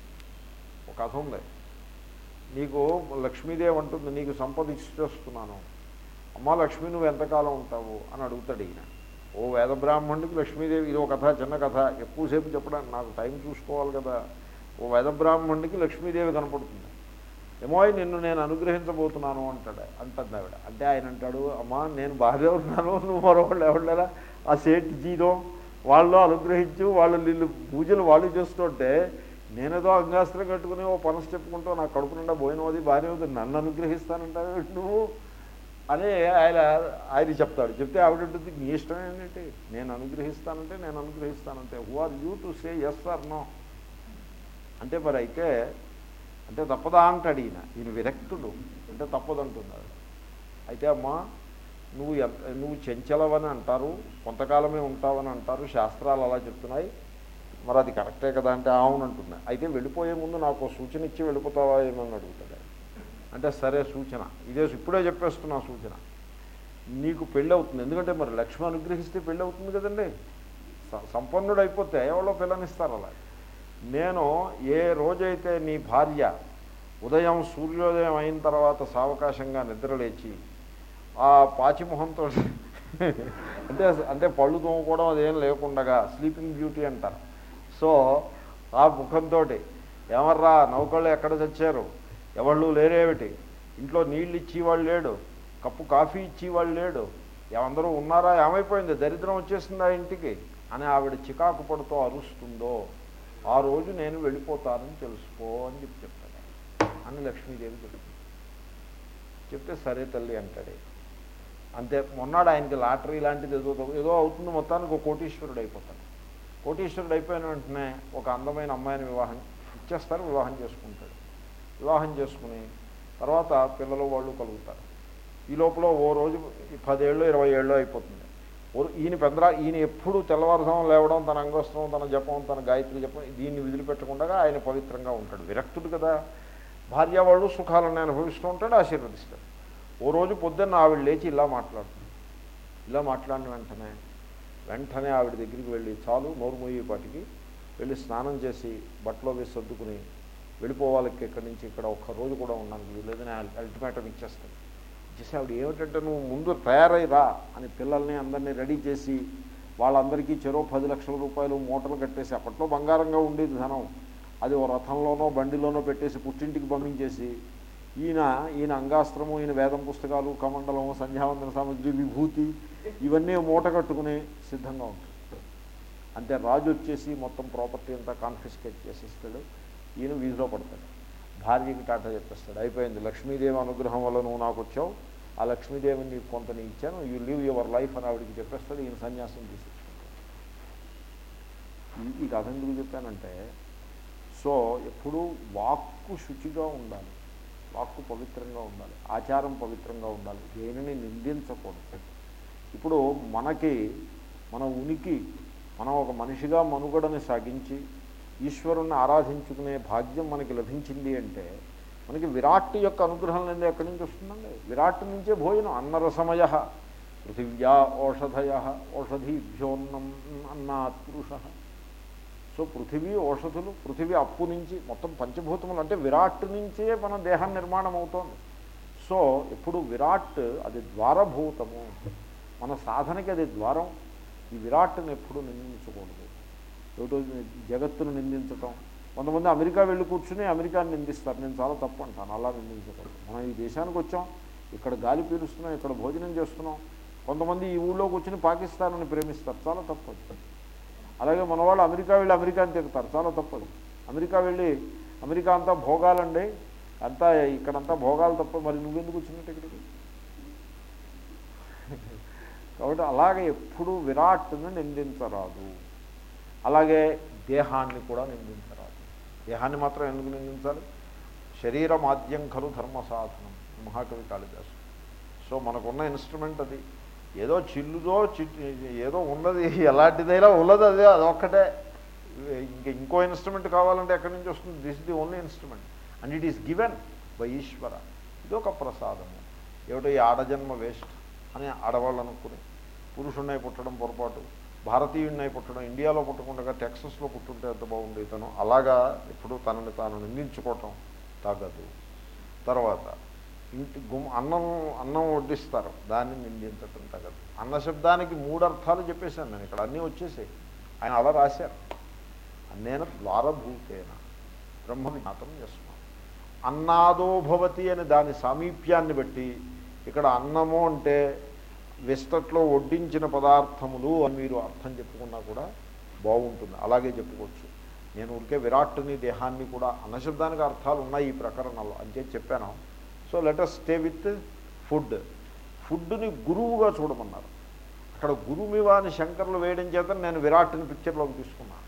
ఒక కథ ఉంది. నీకు లక్ష్మీదేవి అంటుంది నీకు సంపద ఇచ్చేస్తున్నాను. అమ్మ లక్ష్మి నువ్వు ఎంతకాలం ఉంటావు? అని అడుగుతాడు ఈయన. ఓ వేద బ్రాహ్మణుడికి లక్ష్మీదేవి ఇది ఒక కథ చిన్న కథ. ఎక్కువసేపు చెప్పడానికి నాకు టైం చూసుకోవాలి కదా. ఓ వేద బ్రాహ్మణుడికి లక్ష్మీదేవి కనపడుతుంది. ఏమో నిన్ను నేను అనుగ్రహించబోతున్నాను అంటాడు. అంటుంది ఆవిడ. అంటే ఆయన అంటాడు అమ్మా నేను బాగానే ఉన్నాను. నువ్వు మరొకళ్ళు ఎవరిలా ఆ సేట్ జీరో వాళ్ళు అనుగ్రహించు. వాళ్ళు నీళ్ళు పూజలు వాళ్ళు చేస్తుంటే నేనేదో అంగాస్త్రం కట్టుకుని ఓ పనసు చెప్పుకుంటూ నా కడుపు నిండా పోయిన అది బాగానే ఉంది నన్ను అనుగ్రహిస్తానంటావు నువ్వు? అని ఆయన ఆయన చెప్తాడు. చెప్తే ఆవిడ ఉంటుంది నీ ఇష్టం ఏంటంటే నేను అనుగ్రహిస్తానంటే నేను అనుగ్రహిస్తానంటే. Who are you to say yes or no అంటే మరి అయితే అంటే తప్పదా అంటాడు ఈయన. ఈయన విరక్తుడు. అంటే తప్పదంటున్నాడు. అయితే అమ్మా నువ్వు ఎంత నువ్వు చెంచలవని అంటారు కొంతకాలమే ఉంటావని అంటారు శాస్త్రాలు అలా చెప్తున్నాయి. మరి అది కరెక్టే కదా అంటే అవును అయితే వెళ్ళిపోయే ముందు నాకు సూచన ఇచ్చి వెళ్ళిపోతావా ఏమని అడుగుతాడు. అంటే సరే సూచన. ఇదే ఇప్పుడే చెప్పేస్తున్నా సూచన. నీకు పెళ్ళి అవుతుంది ఎందుకంటే మరి లక్ష్మి అనుగ్రహిస్తే పెళ్ళి అవుతుంది కదండి సంపన్నుడు అయిపోతే ఎవరో పిల్లనిస్తారు అలా. నేను ఏ రోజైతే నీ భార్య ఉదయం సూర్యోదయం అయిన తర్వాత సావకాశంగా నిద్రలేచి ఆ పాచిమొహంతో అంటే అంటే పళ్ళు తోముకోవడం అదేం లేకుండగా స్లీపింగ్ బ్యూటీ అంటారు. సో ఆ ముఖంతో ఏమర్రా నౌకళ్ళు ఎక్కడ చచ్చారు ఎవళ్ళు లేరేమిటి? ఇంట్లో నీళ్ళు ఇచ్చేవాళ్ళు లేడు. కప్పు కాఫీ ఇచ్చేవాళ్ళు లేడు. ఎవందరూ ఉన్నారా? ఏమైపోయింది? దరిద్రం వచ్చేసిందా ఇంటికి? అని ఆవిడ చికాకు పడుతూ అరుస్తుందో ఆ రోజు నేను వెళ్ళిపోతానని తెలుసుకో అని చెప్పి చెప్తాను. అని లక్ష్మీదేవి చెప్తుంది. చెప్తే సరే తల్లి అంటాడే. అంతే మొన్నాడు ఆయనకి లాటరీ లాంటిది ఏదో ఏదో అవుతుంది మొత్తానికి ఒక కోటీశ్వరుడు అయిపోతాడు. కోటీశ్వరుడు అయిపోయిన వెంటనే ఒక అందమైన అమ్మాయిని వివాహం ఇచ్చేస్తారు వివాహం చేసుకుంటాడు. వివాహం చేసుకుని తర్వాత పిల్లలు వాళ్ళు కలుగుతారు. ఈ లోపల ఓ రోజు పదేళ్ళు ఇరవై ఏళ్ళు అయిపోతుంది. ఈయన పెద్దరా ఈయన ఎప్పుడు తెల్లవారుజాము లేవడం తన అంగోస్త్రం తన జపం తన గాయత్రి జపం దీన్ని వదిలిపెట్టకుండా ఆయన పవిత్రంగా ఉంటాడు. విరక్తుడు కదా. భార్య వాళ్ళు సుఖాలను అనుభవిస్తూ ఉంటాడు ఆశీర్వదిస్తాడు. ఓ రోజు పొద్దున్న ఆవిడ లేచి ఇలా మాట్లాడుతుంది. ఇలా మాట్లాడిన వెంటనే వెంటనే ఆవిడ దగ్గరికి వెళ్ళి చాలు నోరు మోయేపాటికి వెళ్ళి స్నానం చేసి బట్టలో వేసి సర్దుకుని వెళ్ళిపోవాలి ఇక్కడి నుంచి ఇక్కడ ఒక్క రోజు కూడా ఉన్నాను లేదని అల్టిమేటం ఇచ్చేస్తాను. చేసి ఆవిడ ఏమిటంటే నువ్వు ముందు తయారై రా అని పిల్లల్ని అందరినీ రెడీ చేసి వాళ్ళందరికీ చెరో పది లక్షల రూపాయలు మూటలు కట్టేసి అప్పట్లో బంగారంగా ఉండేది ధనం. అది ఓ రథంలోనో బండిలోనో పెట్టేసి పుట్టింటికి పంపించేసి ఈయన ఈయన అంగాస్త్రము ఈయన వేదం పుస్తకాలు కమండలము సంధ్యావందన సామగ్రి విభూతి ఇవన్నీ మూట కట్టుకుని సిద్ధంగా ఉంటాడు. అంతే రాజు వచ్చేసి మొత్తం ప్రాపర్టీ అంతా కాన్ఫిస్కేట్ చేసేస్తాడు. ఈయన వీధిలో పడతాడు. భార్యకి టాటా చెప్పేస్తాడు అయిపోయింది లక్ష్మీదేవి అనుగ్రహం వల్ల నువ్వు నాకు వచ్చావు ఆ లక్ష్మీదేవిని నీకు కొంత నీ ఇచ్చాను యూ లివ్ యువర్ లైఫ్ అని ఆవిడికి చెప్పేస్తాడు ఈయన సన్యాసం తీసుకుంటాడు ఈ- ఈ కథ ఎందుకు చెప్పానంటే సో ఎప్పుడూ వాక్కు శుచిగా ఉండాలి వాక్కు పవిత్రంగా ఉండాలి ఆచారం పవిత్రంగా ఉండాలి దేనిని నిందించకూడదు. ఇప్పుడు మనకి మన ఉనికి మనం ఒక మనిషిగా మనుగడని సాగించి ఈశ్వరుణ్ణి ఆరాధించుకునే భాగ్యం మనకి లభించింది అంటే మనకి విరాట్ యొక్క అనుగ్రహం అనేది ఎక్కడి నుంచి వస్తుందండి? విరాట్ నుంచే భోజనం. అన్నరసమయ పృథివ్యా ఓషధయ ఓషధీభ్యోన్నం అన్నాత్ పురుష. సో పృథివీ ఓషధులు పృథివీ అప్పు నుంచి మొత్తం పంచభూతములు అంటే విరాట్ నుంచే మన దేహం నిర్మాణం అవుతోంది. సో ఎప్పుడు విరాట్ అది ద్వారభూతము మన సాధనకి అది ద్వారం. ఈ విరాట్ని ఎప్పుడు నిందించకూడదు ఏమిటో జగత్తును నిందించటం. కొంతమంది అమెరికా వెళ్ళి కూర్చుని అమెరికాని నిందిస్తారు. నేను చాలా తప్పు అంటాను. అలా నిందించకూడదు మనం ఈ దేశానికి వచ్చాం. ఇక్కడ గాలి పీలుస్తున్నాం. ఇక్కడ భోజనం చేస్తున్నాం. కొంతమంది ఈ ఊళ్ళో కూర్చుని పాకిస్తాన్ని ప్రేమిస్తారు. చాలా తప్పదు అలాగే మన వాళ్ళు అమెరికా వెళ్ళి అమెరికాని తిరుగుతారు చాలా తప్పదు అమెరికా వెళ్ళి అమెరికా అంతా భోగాలండి. అంతా ఇక్కడంతా భోగాలు తప్ప మరి నువ్వెందుకు వచ్చినట్టు ఇక్కడికి? కాబట్టి అలాగే ఎప్పుడూ విరాట్ను నిందించరాదు. అలాగే దేహాన్ని కూడా నిందించరాదు. దేహాన్ని మాత్రం ఎందుకు నిందించాలి? శరీరమాద్యం ఖలు ధర్మ సాధనం. మహాకవి కాళిదాసు. సో మనకున్న ఇన్స్ట్రుమెంట్ అది. ఏదో చిల్లుదో చిట్ ఏదో ఉన్నది. ఎలాంటిదైనా ఉన్నది అదే అదొక్కటే. ఇంక ఇంకో ఇన్స్ట్రుమెంట్ కావాలంటే ఎక్కడి నుంచి వస్తుంది? This the only instrument and it is given by Ishvara. ఇది ఒక ప్రసాదము. ఏమిటో ఈ ఆడజన్మ వేస్ట్ అని ఆడవాళ్ళు అనుకుని పురుషుణ్ణి పుట్టడం పొరపాటు. భారతీయుడినై పుట్టడం ఇండియాలో పుట్టకుండా టెక్సస్లో పుట్టుంటే ఎంత బాగుంది తను? అలాగా ఎప్పుడు తనని తాను నిందించుకోవటం తగదు. తర్వాత ఇంటి గుమ్ అన్నం అన్నం వడ్డిస్తారు. దాన్ని నిందించటం తగదు. అన్న శబ్దానికి మూడు అర్థాలు చెప్పేశాను నేను ఇక్కడ. అన్నీ వచ్చేసాయి. ఆయన అలా రాశారు. అన్నేన ద్వారభూతేన బ్రహ్మ జ్ఞాతం చేస్తున్నాను అన్నాదో భవతి అని దాని సామీప్యాన్ని బట్టి ఇక్కడ అన్నము అంటే విస్తట్లో వడ్డించిన పదార్థములు అని మీరు అర్థం చెప్పుకున్నా కూడా బాగుంటుంది. అలాగే చెప్పుకోవచ్చు. నేను ఊరికే విరాట్ని దేహాన్ని కూడా అన్నశబ్దానికి అర్థాలు ఉన్నాయి ఈ ప్రకరణలో. అంతే చెప్పాను. So let us stay with food ఫుడ్ని గురువుగా చూడమన్నారు. అక్కడ గురుమివా అని శంకర్లు వేయడం చేత నేను విరాట్ని పిక్చర్లోకి తీసుకున్నాను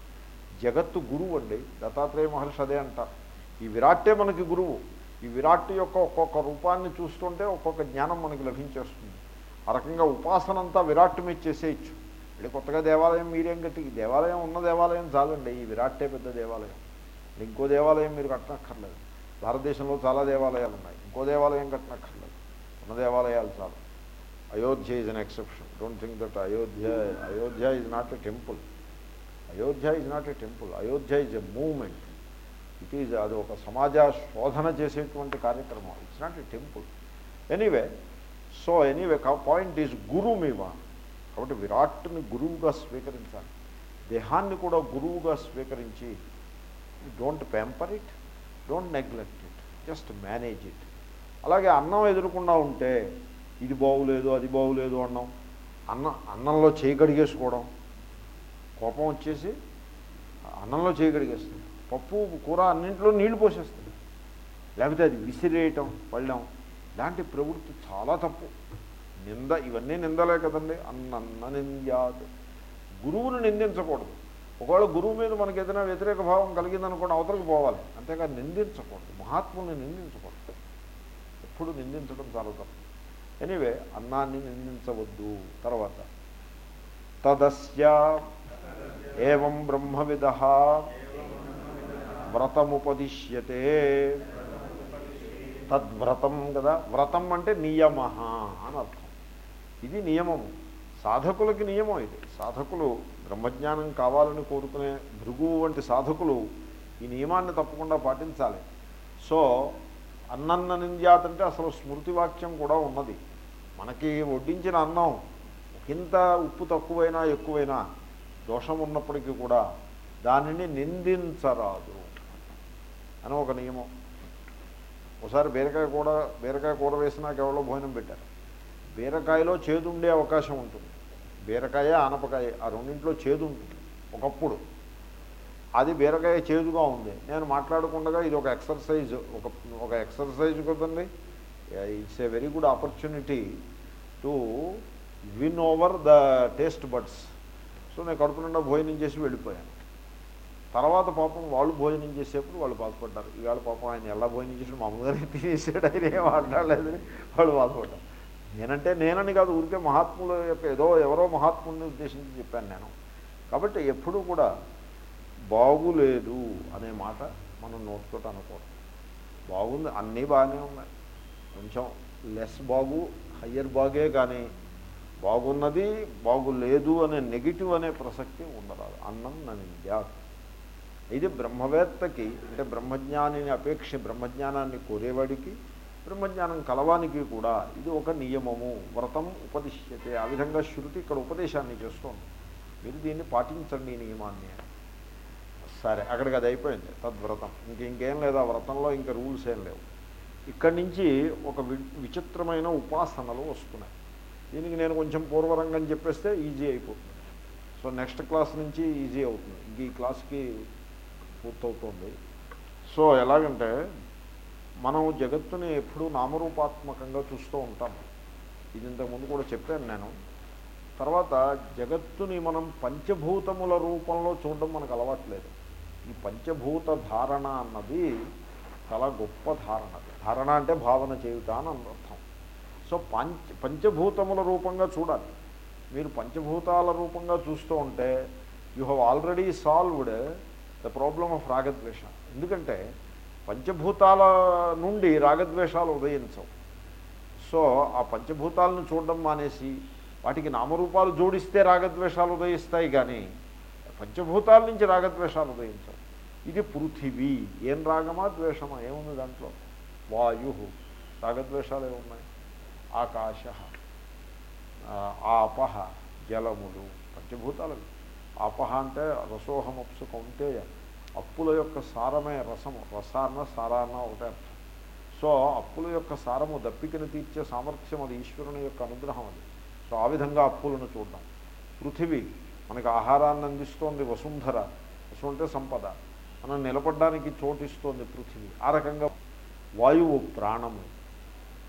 జగత్తు గురువు అండి. దత్తాత్రేయ మహర్షి అదే అంటారు. ఈ విరాట్టే మనకి గురువు. ఈ విరాట్ యొక్క ఒక్కొక్క రూపాన్ని చూస్తుంటే ఒక్కొక్క జ్ఞానం మనకి లభించేస్తుంది. ఆ రకంగా ఉపాసన అంతా విరాట్ మీద చేసేయచ్చు. ఇప్పుడు కొత్తగా దేవాలయం మీరేం కట్టి ఈ దేవాలయం ఉన్న దేవాలయం చాలండి. ఈ విరాట్టే పెద్ద దేవాలయం. ఇంకో దేవాలయం మీరు కట్టనక్కర్లేదు. భారతదేశంలో చాలా దేవాలయాలు ఉన్నాయి. ఇంకో దేవాలయం కట్టనక్కర్లేదు. ఉన్న దేవాలయాలు చాలు. Ayodhya is an exception don't think that Ayodhya Ayodhya is not a temple Ayodhya is not a temple Ayodhya is a moment it is అది ఒక సమాజ శోధన చేసేటువంటి కార్యక్రమం. It's not a temple anyway so anyway point is మీవా కాబట్టి విరాట్ని గురువుగా స్వీకరించాలి. దేహాన్ని కూడా గురువుగా స్వీకరించి don't pamper it don't neglect it just manage it అలాగే అన్నం ఎదురకుండా ఉంటే ఇది బాగులేదు అది బాగులేదు అన్నం. అన్నం అన్నంలో చేయి కడిగేసుకోవడం. కోపం వచ్చేసి అన్నంలో చేయి కడిగేస్తుంది. పప్పు కూర అన్నింటిలో నీళ్ళు పోసేస్తుంది. లేకపోతే అది విసిరేయటం పళ్ళం ఇలాంటి ప్రవృత్తి చాలా తప్పు. నింద ఇవన్నీ నిందలే కదండి. అన్న నింద్యాదు. గురువును నిందించకూడదు. ఒకవేళ గురువు మీద మనకి ఏదైనా వ్యతిరేక భావం కలిగిందనుకోండి అవతలకు పోవాలి. అంతేకాదు నిందించకూడదు. మహాత్ముల్ని నిందించకూడదు. ఎప్పుడు నిందించడం చాలా తప్పు. ఎనీవే అన్నాన్ని నిందించవద్దు. తర్వాత తదస్య ఏం బ్రహ్మవిద. వ్రతముపదిశ్యతే తద్వ్రతం కదా వ్రతం అంటే నియమ అని అర్థం. ఇది నియమము సాధకులకి నియమం ఇది. సాధకులు బ్రహ్మజ్ఞానం కావాలని కోరుకునే భృగువు వంటి సాధకులు ఈ నియమాన్ని తప్పకుండా పాటించాలి. సో అన్నన్న నింద్యాత్ అంటే అసలు స్మృతి వాక్యం కూడా ఉన్నది. మనకి వడ్డించిన అన్నం ఇంత ఉప్పు తక్కువైనా ఎక్కువైనా దోషం ఉన్నప్పటికీ కూడా దానిని నిందించరాదు అని ఒక నియమం. ఒకసారి బీరకాయ కూర బీరకాయ కూర వేసినాక ఎవరో భోజనం పెట్టారు. బీరకాయలో చేదు ఉండే అవకాశం ఉంటుంది. బీరకాయ ఆనపకాయ ఆ రెండింట్లో చేదు ఉంటుంది ఒకప్పుడు. అది బీరకాయ చేదుగా ఉంది. నేను మాట్లాడకుండా ఇది ఒక ఎక్సర్సైజ్ ఒక ఒక ఎక్సర్సైజ్ కదండి. It's a very good opportunity to win over the taste buds so నేను కడుపు నిండా భోజనం చేసి వెళ్ళిపోయాను. తర్వాత పాపం వాళ్ళు భోజనం చేసేప్పుడు వాళ్ళు బాధపడ్డారు. ఇవాళ పాపం ఆయన ఎలా భోజనం చేసి మామూలుగానే తినేసాడు ఆయన ఏం ఆడలేదని వాళ్ళు బాధపడ్డారు. నేనంటే నేనని కాదు ఊరికే మహాత్ములు యొక్క ఏదో ఎవరో మహాత్ముల్ని ఉద్దేశించి చెప్పాను నేను. కాబట్టి ఎప్పుడూ కూడా బాగులేదు అనే మాట మనం నోటితో అనుకోవడం బాగుంది అన్నీ బాగానే ఉన్నాయి. కొంచెం లెస్ బాగు హయ్యర్ బాగే కానీ బాగున్నది బాగులేదు అనే నెగిటివ్ అనే ప్రసక్తి ఉండరాదు. అన్నం నన్ను ఇది బ్రహ్మవేత్తకి అంటే బ్రహ్మజ్ఞానిని అపేక్ష బ్రహ్మజ్ఞానాన్ని కోరేవాడికి బ్రహ్మజ్ఞానం కలవానికి కూడా ఇది ఒక నియమము. వ్రతం ఉపదిశ్యతే. ఆ విధంగా శృతి ఇక్కడ ఉపదేశాన్ని చేస్తోంది. మీరు దీన్ని పాటించండి ఈ నియమాన్ని. సరే అక్కడికి అది అయిపోయింది. తద్వ్రతం. ఇంక ఇంకేం లేదు ఆ వ్రతంలో ఇంకా రూల్స్ ఏం లేవు. ఇక్కడి నుంచి ఒక వి- విచిత్రమైన ఉపాసనలు వస్తున్నాయి. దీనికి నేను కొంచెం పూర్వరంగం చెప్పేస్తే ఈజీ అయిపోతుంది. సో నెక్స్ట్ క్లాస్ నుంచి ఈజీ అవుతుంది. ఇంక ఈ క్లాస్కి పూర్తవుతుంది. సో ఎలాగంటే మనం జగత్తుని ఎప్పుడూ నామరూపాత్మకంగా చూస్తూ ఉంటాం. ఇది ఇంతకుముందు కూడా చెప్పాను నేను. తర్వాత జగత్తుని మనం పంచభూతముల రూపంలో చూడడం మనకు అలవాట్లేదు. ఈ పంచభూత ధారణ అన్నది చాలా గొప్ప ధారణ. ధారణ అంటే భావన చేయుట అని అర్థం. సో పంచ పంచభూతముల రూపంగా చూడాలి. మీరు పంచభూతాల రూపంగా చూస్తూ ఉంటే you have already solved the problem of రాగద్వేష ఎందుకంటే పంచభూతాల నుండి రాగద్వేషాలు ఉదయించవు. సో ఆ పంచభూతాలను చూడడం మానేసి వాటికి నామరూపాలు జోడిస్తే రాగద్వేషాలు ఉదయిస్తాయి కానీ పంచభూతాల నుంచి రాగద్వేషాలు ఉదయించవు. ఇది పృథివీ. ఏం రాగమా ద్వేషమా ఏముంది దాంట్లో? వాయు రాగద్వేషాలు ఏమున్నాయి? ఆకాశ ఆపహ జలములు పంచభూతాలు అపహ అంటే రసోహమప్సు కౌంటేయ అప్పుల యొక్క సారమే రసము. రసాన్న సారాన్న ఒకటే అర్థం. సో అప్పుల యొక్క సారము దప్పికను తీర్చే సామర్థ్యం అది ఈశ్వరుని యొక్క అనుగ్రహం అది. సో ఆ విధంగా అప్పులను చూడడం. పృథివీ మనకి ఆహారాన్ని అందిస్తోంది వసుంధర. వసు అంటే సంపద. మనం నిలబడడానికి చోటిస్తోంది పృథివీ. ఆ రకంగా వాయువు ప్రాణము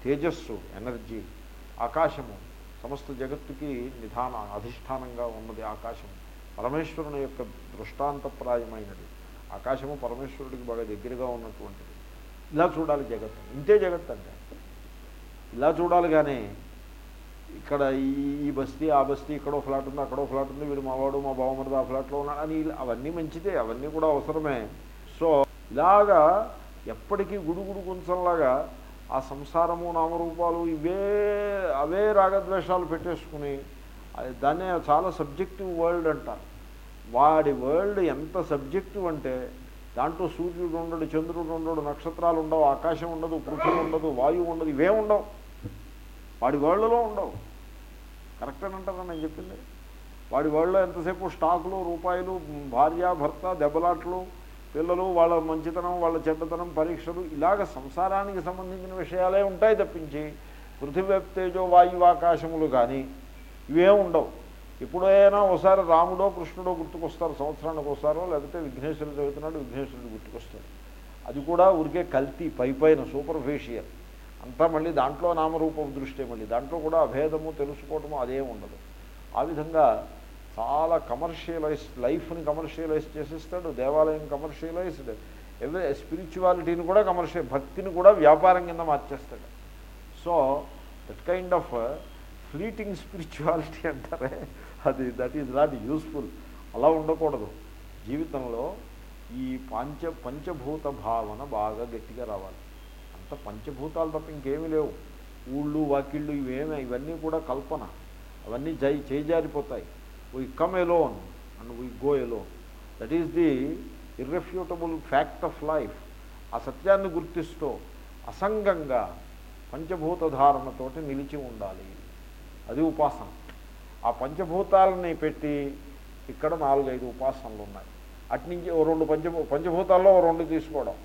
తేజస్సు ఎనర్జీ ఆకాశము సమస్త జగత్తుకి నిధాన అధిష్టానంగా ఉన్నది ఆకాశం పరమేశ్వరుని యొక్క దృష్టాంతప్రాయమైనది. ఆకాశము పరమేశ్వరుడికి బాగా దగ్గరగా ఉన్నటువంటిది. ఇలా చూడాలి జగత్తు. ఇంతే జగత్ అంటే. ఇలా చూడాలి కానీ ఇక్కడ ఈ ఈ బస్తీ ఆ బస్తీ ఇక్కడో ఫ్లాట్ ఉంది అక్కడో ఫ్లాట్ ఉంది వీడు మావాడు మా బావమరిది ఆ ఫ్లాట్లో ఉన్నాడు అని అవన్నీ మంచిదే అవన్నీ కూడా అవసరమే. సో ఇలాగా ఎప్పటికీ గుడుగుడు కొంచెంలాగా ఆ సంసారము నామరూపాలు ఇవే అవే రాగద్వేషాలు పెట్టేసుకుని దాన్నే చాలా సబ్జెక్టివ్ వరల్డ్ అంటారు. వాడి వరల్డ్ ఎంత సబ్జెక్టివ్ అంటే దాంట్లో సూర్యుడు ఉండడు చంద్రుడు ఉండడు నక్షత్రాలు ఉండవు ఆకాశం ఉండదు పృథ్వీ ఉండదు వాయువు ఉండదు ఇవే ఉండవు. వాడి వరల్డ్లో ఉండవు. కరెక్ట్ అని అంటారా నేను చెప్పింది? వాడి వరల్డ్లో ఎంతసేపు స్టాకులు రూపాయలు భార్య భర్త దెబ్బలాట్లు పిల్లలు వాళ్ళ మంచితనం వాళ్ళ చెడ్డతనం పరీక్షలు ఇలాగ సంసారానికి సంబంధించిన విషయాలే ఉంటాయి తప్పించి పృథివీ తేజో వాయువాకాశములు కానీ ఇవేం ఉండవు. ఎప్పుడైనా ఒకసారి రాముడో కృష్ణుడో గుర్తుకొస్తారు సంవత్సరానికి వస్తారో లేకపోతే విఘ్నేశ్వరుడు చదువుతున్నాడు విఘ్నేశ్వరుడు గుర్తుకొస్తాడు. అది కూడా ఊరికే కల్తీ పై పైన సూపర్ఫేషియల్. అంతా మళ్ళీ దాంట్లో నామరూపం దృష్టి మళ్ళీ. దాంట్లో కూడా అభేదము తెలుసుకోవటము అదేం ఉండదు. ఆ విధంగా చాలా కమర్షియలైజ్ లైఫ్ని కమర్షియలైజ్ చేసేస్తాడు దేవాలయం కమర్షియలైజ్డ్ ఎవరి స్పిరిచువాలిటీని కూడా కమర్షియల్ భక్తిని కూడా వ్యాపారం కింద మార్చేస్తాడు. So that kind of fleeting spirituality అంటారే? అది దట్ ఈజ్ నాట్ యూస్ఫుల్ అలా ఉండకూడదు. జీవితంలో ఈ పంచ పంచభూత భావన బాగా గట్టిగా రావాలి. అంత పంచభూతాలు తప్ప ఇంకేమీ లేవు. ఊళ్ళు వాకిళ్ళు ఇవేమి ఇవన్నీ కూడా కల్పన. అవన్నీ జై చేజారిపోతాయి. We come alone and we go alone that is the irrefutable fact of life ఆ సత్యాన్ని గుర్తిస్తూ అసంగంగా పంచభూత ధారణతోటి నిలిచి ఉండాలి. అది ఉపాసన. ఆ పంచభూతాలని పెట్టి ఇక్కడ నాలుగైదు ఉపాసనలు ఉన్నాయి. అట్నుంచి ఓ రెండు పంచభూ పంచభూతాల్లో ఓ రెండు తీసుకోవడం.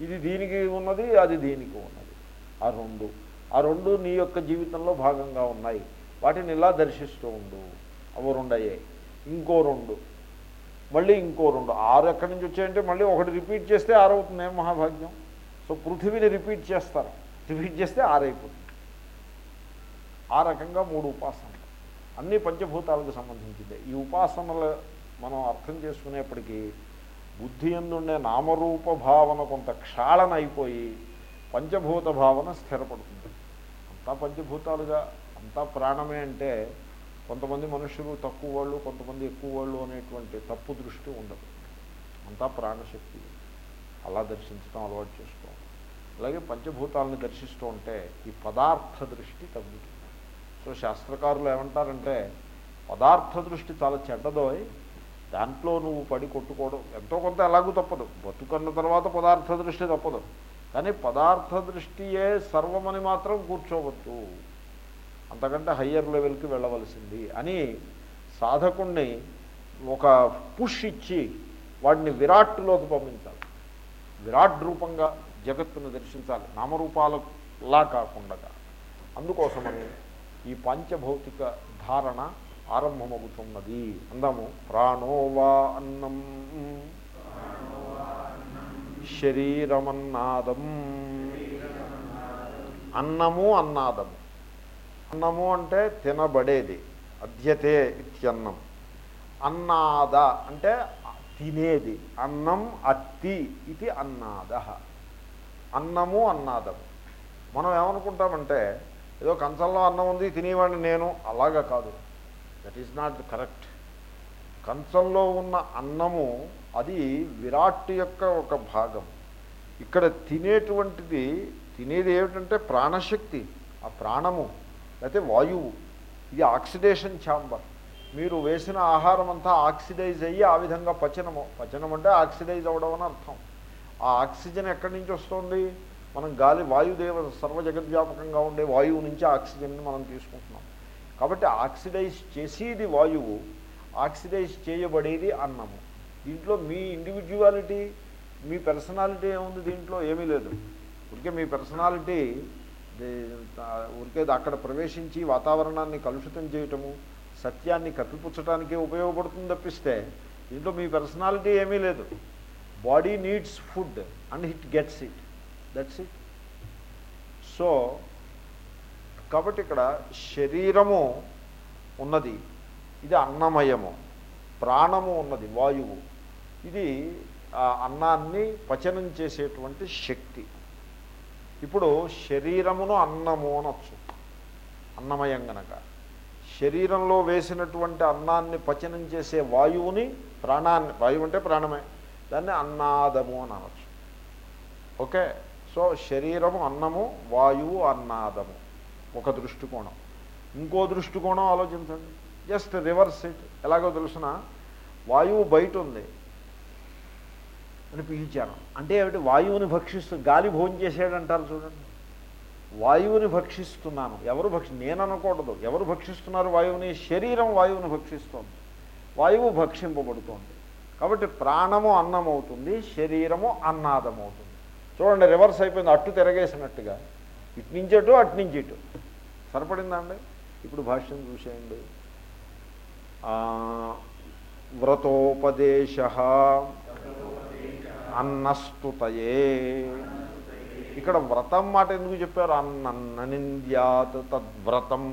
ఇది దీనికి ఉన్నది అది దీనికి ఉన్నది. ఆ రెండు ఆ రెండు నీ యొక్క జీవితంలో భాగంగా ఉన్నాయి. వాటిని ఇలా దర్శిస్తూ ఉండు. అవి రెండు అయ్యాయి. ఇంకో రెండు. మళ్ళీ ఇంకో రెండు. ఆరు ఎక్కడి నుంచి వచ్చాయంటే మళ్ళీ ఒకటి రిపీట్ చేస్తే ఆరు అవుతుంది ఏం మహాభాగ్యం? సో పృథివీని రిపీట్ చేస్తారు. రిపీట్ చేస్తే ఆరైపోతుంది ఆ రకంగా మూడు ఉపాసనలు. అన్ని పంచభూతాలకు సంబంధించిందే. ఈ ఉపాసనలు మనం అర్థం చేసుకునేప్పటికీ బుద్ధి ఎందుండే నామరూప భావన కొంత క్షాళన అయిపోయి పంచభూత భావన స్థిరపడుతుంది. అంతా పంచభూతాలుగా అంతా ప్రాణమే అంటే కొంతమంది మనుషులు తక్కువ వాళ్ళు కొంతమంది ఎక్కువ వాళ్ళు అనేటువంటి తప్పు దృష్టి ఉండదు. అంతా ప్రాణశక్తి. అలా దర్శించడం అలవాటు చేసుకోవాలి. అలాగే పంచభూతాలను దర్శిస్తూ ఉంటే ఈ పదార్థ దృష్టి తగ్గుతుంది. సో శాస్త్రకారులు ఏమంటారంటే పదార్థ దృష్టి చాలా చెడ్డదోయ్ దాంట్లో నువ్వు పడి కొట్టుకోవడం ఎంతో కొంత ఎలాగూ తప్పదు. బతుకన్న తర్వాత పదార్థ దృష్టి తప్పదు. కానీ పదార్థ దృష్టియే సర్వమని మాత్రం కూర్చోవద్దు. అంతకంటే హయ్యర్ లెవెల్కి వెళ్ళవలసింది అని సాధకుణ్ణి ఒక పుష్ ఇచ్చి వాడిని విరాట్లోకి పంపించాలి. విరాట్ రూపంగా జగత్తును దర్శించాలి. నామరూపాలలా కాకుండా. అందుకోసమని ఈ పంచభౌతిక ధారణ ఆరంభమవుతున్నది. అందాము ప్రాణోవా అన్నం శరీరమన్నాదం. అన్నము అన్నాదము అన్నము అంటే తినబడేది అధ్యతే ఇత్యన్నం. అన్నాద అంటే తినేది అన్నం అత్తి ఇది అన్నాద. అన్నము అన్నాదము మనం ఏమనుకుంటామంటే ఏదో కంచంలో అన్నం ఉంది తినేవాడిని నేను. అలాగా కాదు. దట్ ఈస్ నాట్ కరెక్ట్ కంచంలో ఉన్న అన్నము అది విరాట్ యొక్క ఒక భాగం. ఇక్కడ తినేటువంటిది తినేది ఏమిటంటే ప్రాణశక్తి ఆ ప్రాణము లేకపోతే వాయువు ఇది ఆక్సిడేషన్ ఛాంబర్. మీరు వేసిన ఆహారం అంతా ఆక్సిడైజ్ అయ్యి ఆ విధంగా పచనము పచనం అంటే ఆక్సిడైజ్ అవ్వడం అని అర్థం. ఆ ఆక్సిజన్ ఎక్కడి నుంచి వస్తుంది? మనం గాలి వాయుదేవ సర్వ జగద్వ్యాపకంగా ఉండే వాయువు నుంచి ఆక్సిజన్ని మనం తీసుకుంటున్నాం. కాబట్టి ఆక్సిడైజ్ చేసేది వాయువు ఆక్సిడైజ్ చేయబడేది అన్నము. దీంట్లో మీ ఇండివిజువాలిటీ మీ పర్సనాలిటీ ఏముంది దీంట్లో? ఏమీ లేదు. ఊరికే మీ పర్సనాలిటీ ఊరికే అక్కడ ప్రవేశించి వాతావరణాన్ని కలుషితం చేయటము సత్యాన్ని కప్పిపుచ్చటానికే ఉపయోగపడుతుంది తప్పిస్తే దీంట్లో మీ పర్సనాలిటీ ఏమీ లేదు. Body needs food and it gets it. That's it so కాబట్టి ఇక్కడ శరీరము ఉన్నది. ఇది అన్నమయము. ప్రాణము ఉన్నది వాయువు. ఇది ఆ అన్నాన్ని పచనం చేసేటువంటి శక్తి. ఇప్పుడు శరీరమును అన్నము అనొచ్చు. అన్నమయం గనక. శరీరంలో వేసినటువంటి అన్నాన్ని పచనం చేసే వాయువుని ప్రాణాన్ని వాయువు అంటే ప్రాణమే. దాన్ని అన్నాదము అని అనొచ్చు. ఓకే? సో శరీరము అన్నము వాయువు అన్నాదము. ఒక దృష్టికోణం. ఇంకో దృష్టికోణం ఆలోచించండి. Just reverse it. ఎలాగో తెలుసిన? వాయువు బయట ఉంది అని పిలిచాను. అంటే ఏమిటి? వాయువుని భక్షిస్తూ గాలి భోజనం చేసాడంటారు చూడండి. వాయువుని భక్షిస్తున్నాను. ఎవరు భక్షి నేను అనకూడదు ఎవరు భక్షిస్తున్నారు వాయువుని? శరీరం వాయువుని భక్షిస్తోంది. వాయువు భక్షింపబడుతోంది. కాబట్టి ప్రాణము అన్నం అవుతుంది శరీరము అన్నాదం అవుతుంది చూడండి రివర్స్ అయిపోయింది. అట్టు తిరగేసినట్టుగా. ఇటు నుంచి అటు అటు నుంచి ఇటు. సరిపడిందండి ఇప్పుడు భాష్యం చూసేయండి. వ్రతోపదేశ అన్నస్తుతయే. ఇక్కడ వ్రతం మాట ఎందుకు చెప్పారు? అన్న నింద్యాత్ తద్వ్రతం.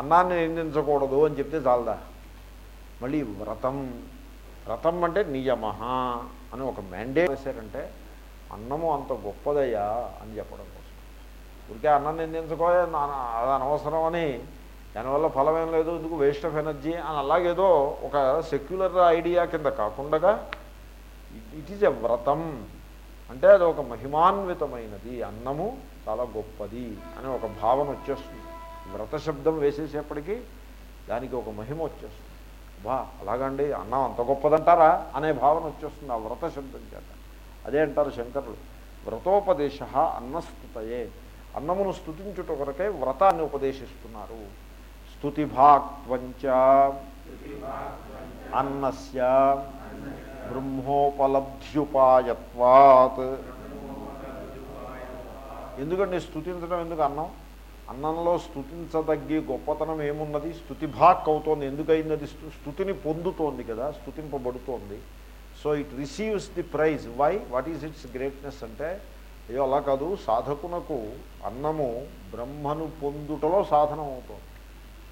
అన్నాన్ని నిందించకూడదు అని చెప్తే చాలదా? మళ్ళీ వ్రతం. వ్రతం అంటే నియమ అని ఒక మ్యాండేట్ వేశారంటే అన్నము అంత గొప్పదయ్యా అని చెప్పడం కోసం. ఊరికే అన్నం నిందించుకో అది అనవసరం అని దానివల్ల ఫలమేం లేదు ఎందుకు వేస్ట్ ఆఫ్ ఎనర్జీ అని అలాగేదో ఒక సెక్యులర్ ఐడియా కింద కాకుండా ఇట్ ఈజ్ ఎ వ్రతం. అంటే అది ఒక మహిమాన్వితమైనది. అన్నము చాలా గొప్పది అనే ఒక భావన వచ్చేస్తుంది. వ్రత శబ్దం వేసేసేపటికి దానికి ఒక మహిమ వచ్చేస్తుంది. బా అలాగండి అన్నం అంత గొప్పదంటారా? అనే భావన వచ్చేస్తుంది ఆ వ్రత శబ్దం చేత. అదే అంటారు శంకరులు. వ్రతోపదేశ అన్నస్తుతయే అన్నమును స్థుతించుట కొరకే వ్రతాన్ని ఉపదేశిస్తున్నారు. స్తుతిభాక్వంచ అన్నస్య బ్రహ్మోపలబ్ధ్యుపాయత్వాత్. ఎందుకండి స్థుతించడం ఎందుకు అన్నం? అన్నంలో స్థుతించదగ్గి గొప్పతనం ఏమున్నది? స్తుతిభాక్ అవుతోంది. ఎందుకైంది అది? స్తుతిని పొందుతోంది కదా స్తుతింపబడుతోంది. So it receives the praise why what is its greatness అంటే అయ్యో అలా కాదు. సాధకునకు అన్నము బ్రహ్మను పొందుటలో సాధనం అవుతుంది.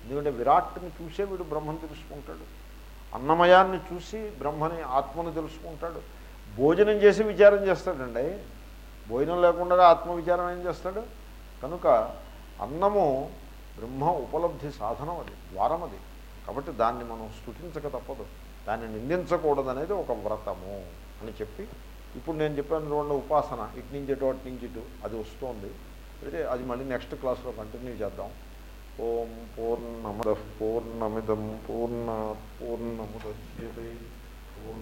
ఎందుకంటే విరాట్ని చూసే వీడు బ్రహ్మను తెలుసుకుంటాడు. అన్నమయాన్ని చూసి బ్రహ్మని ఆత్మను తెలుసుకుంటాడు. భోజనం చేసి విచారం చేస్తాడండి. భోజనం లేకుండా ఆత్మవిచారం ఏం చేస్తాడు? కనుక అన్నము బ్రహ్మ ఉపలబ్ధి సాధనం అది ద్వారం అది. కాబట్టి దాన్ని మనం స్థుతించక తప్పదు. దాన్ని నిందించకూడదనేది ఒక వ్రతము అని చెప్పి ఇప్పుడు నేను చెప్పాను చూడండి ఉపాసన ఇటు నుంచి ఇటు అటు నుంచి ఇటు అది వస్తుంది. అయితే అది మళ్ళీ నెక్స్ట్ క్లాస్లో కంటిన్యూ చేద్దాం. ఓం పూర్ణమద పూర్ణమిదం పూర్ణ పూర్ణముద్యతే పూర్ణ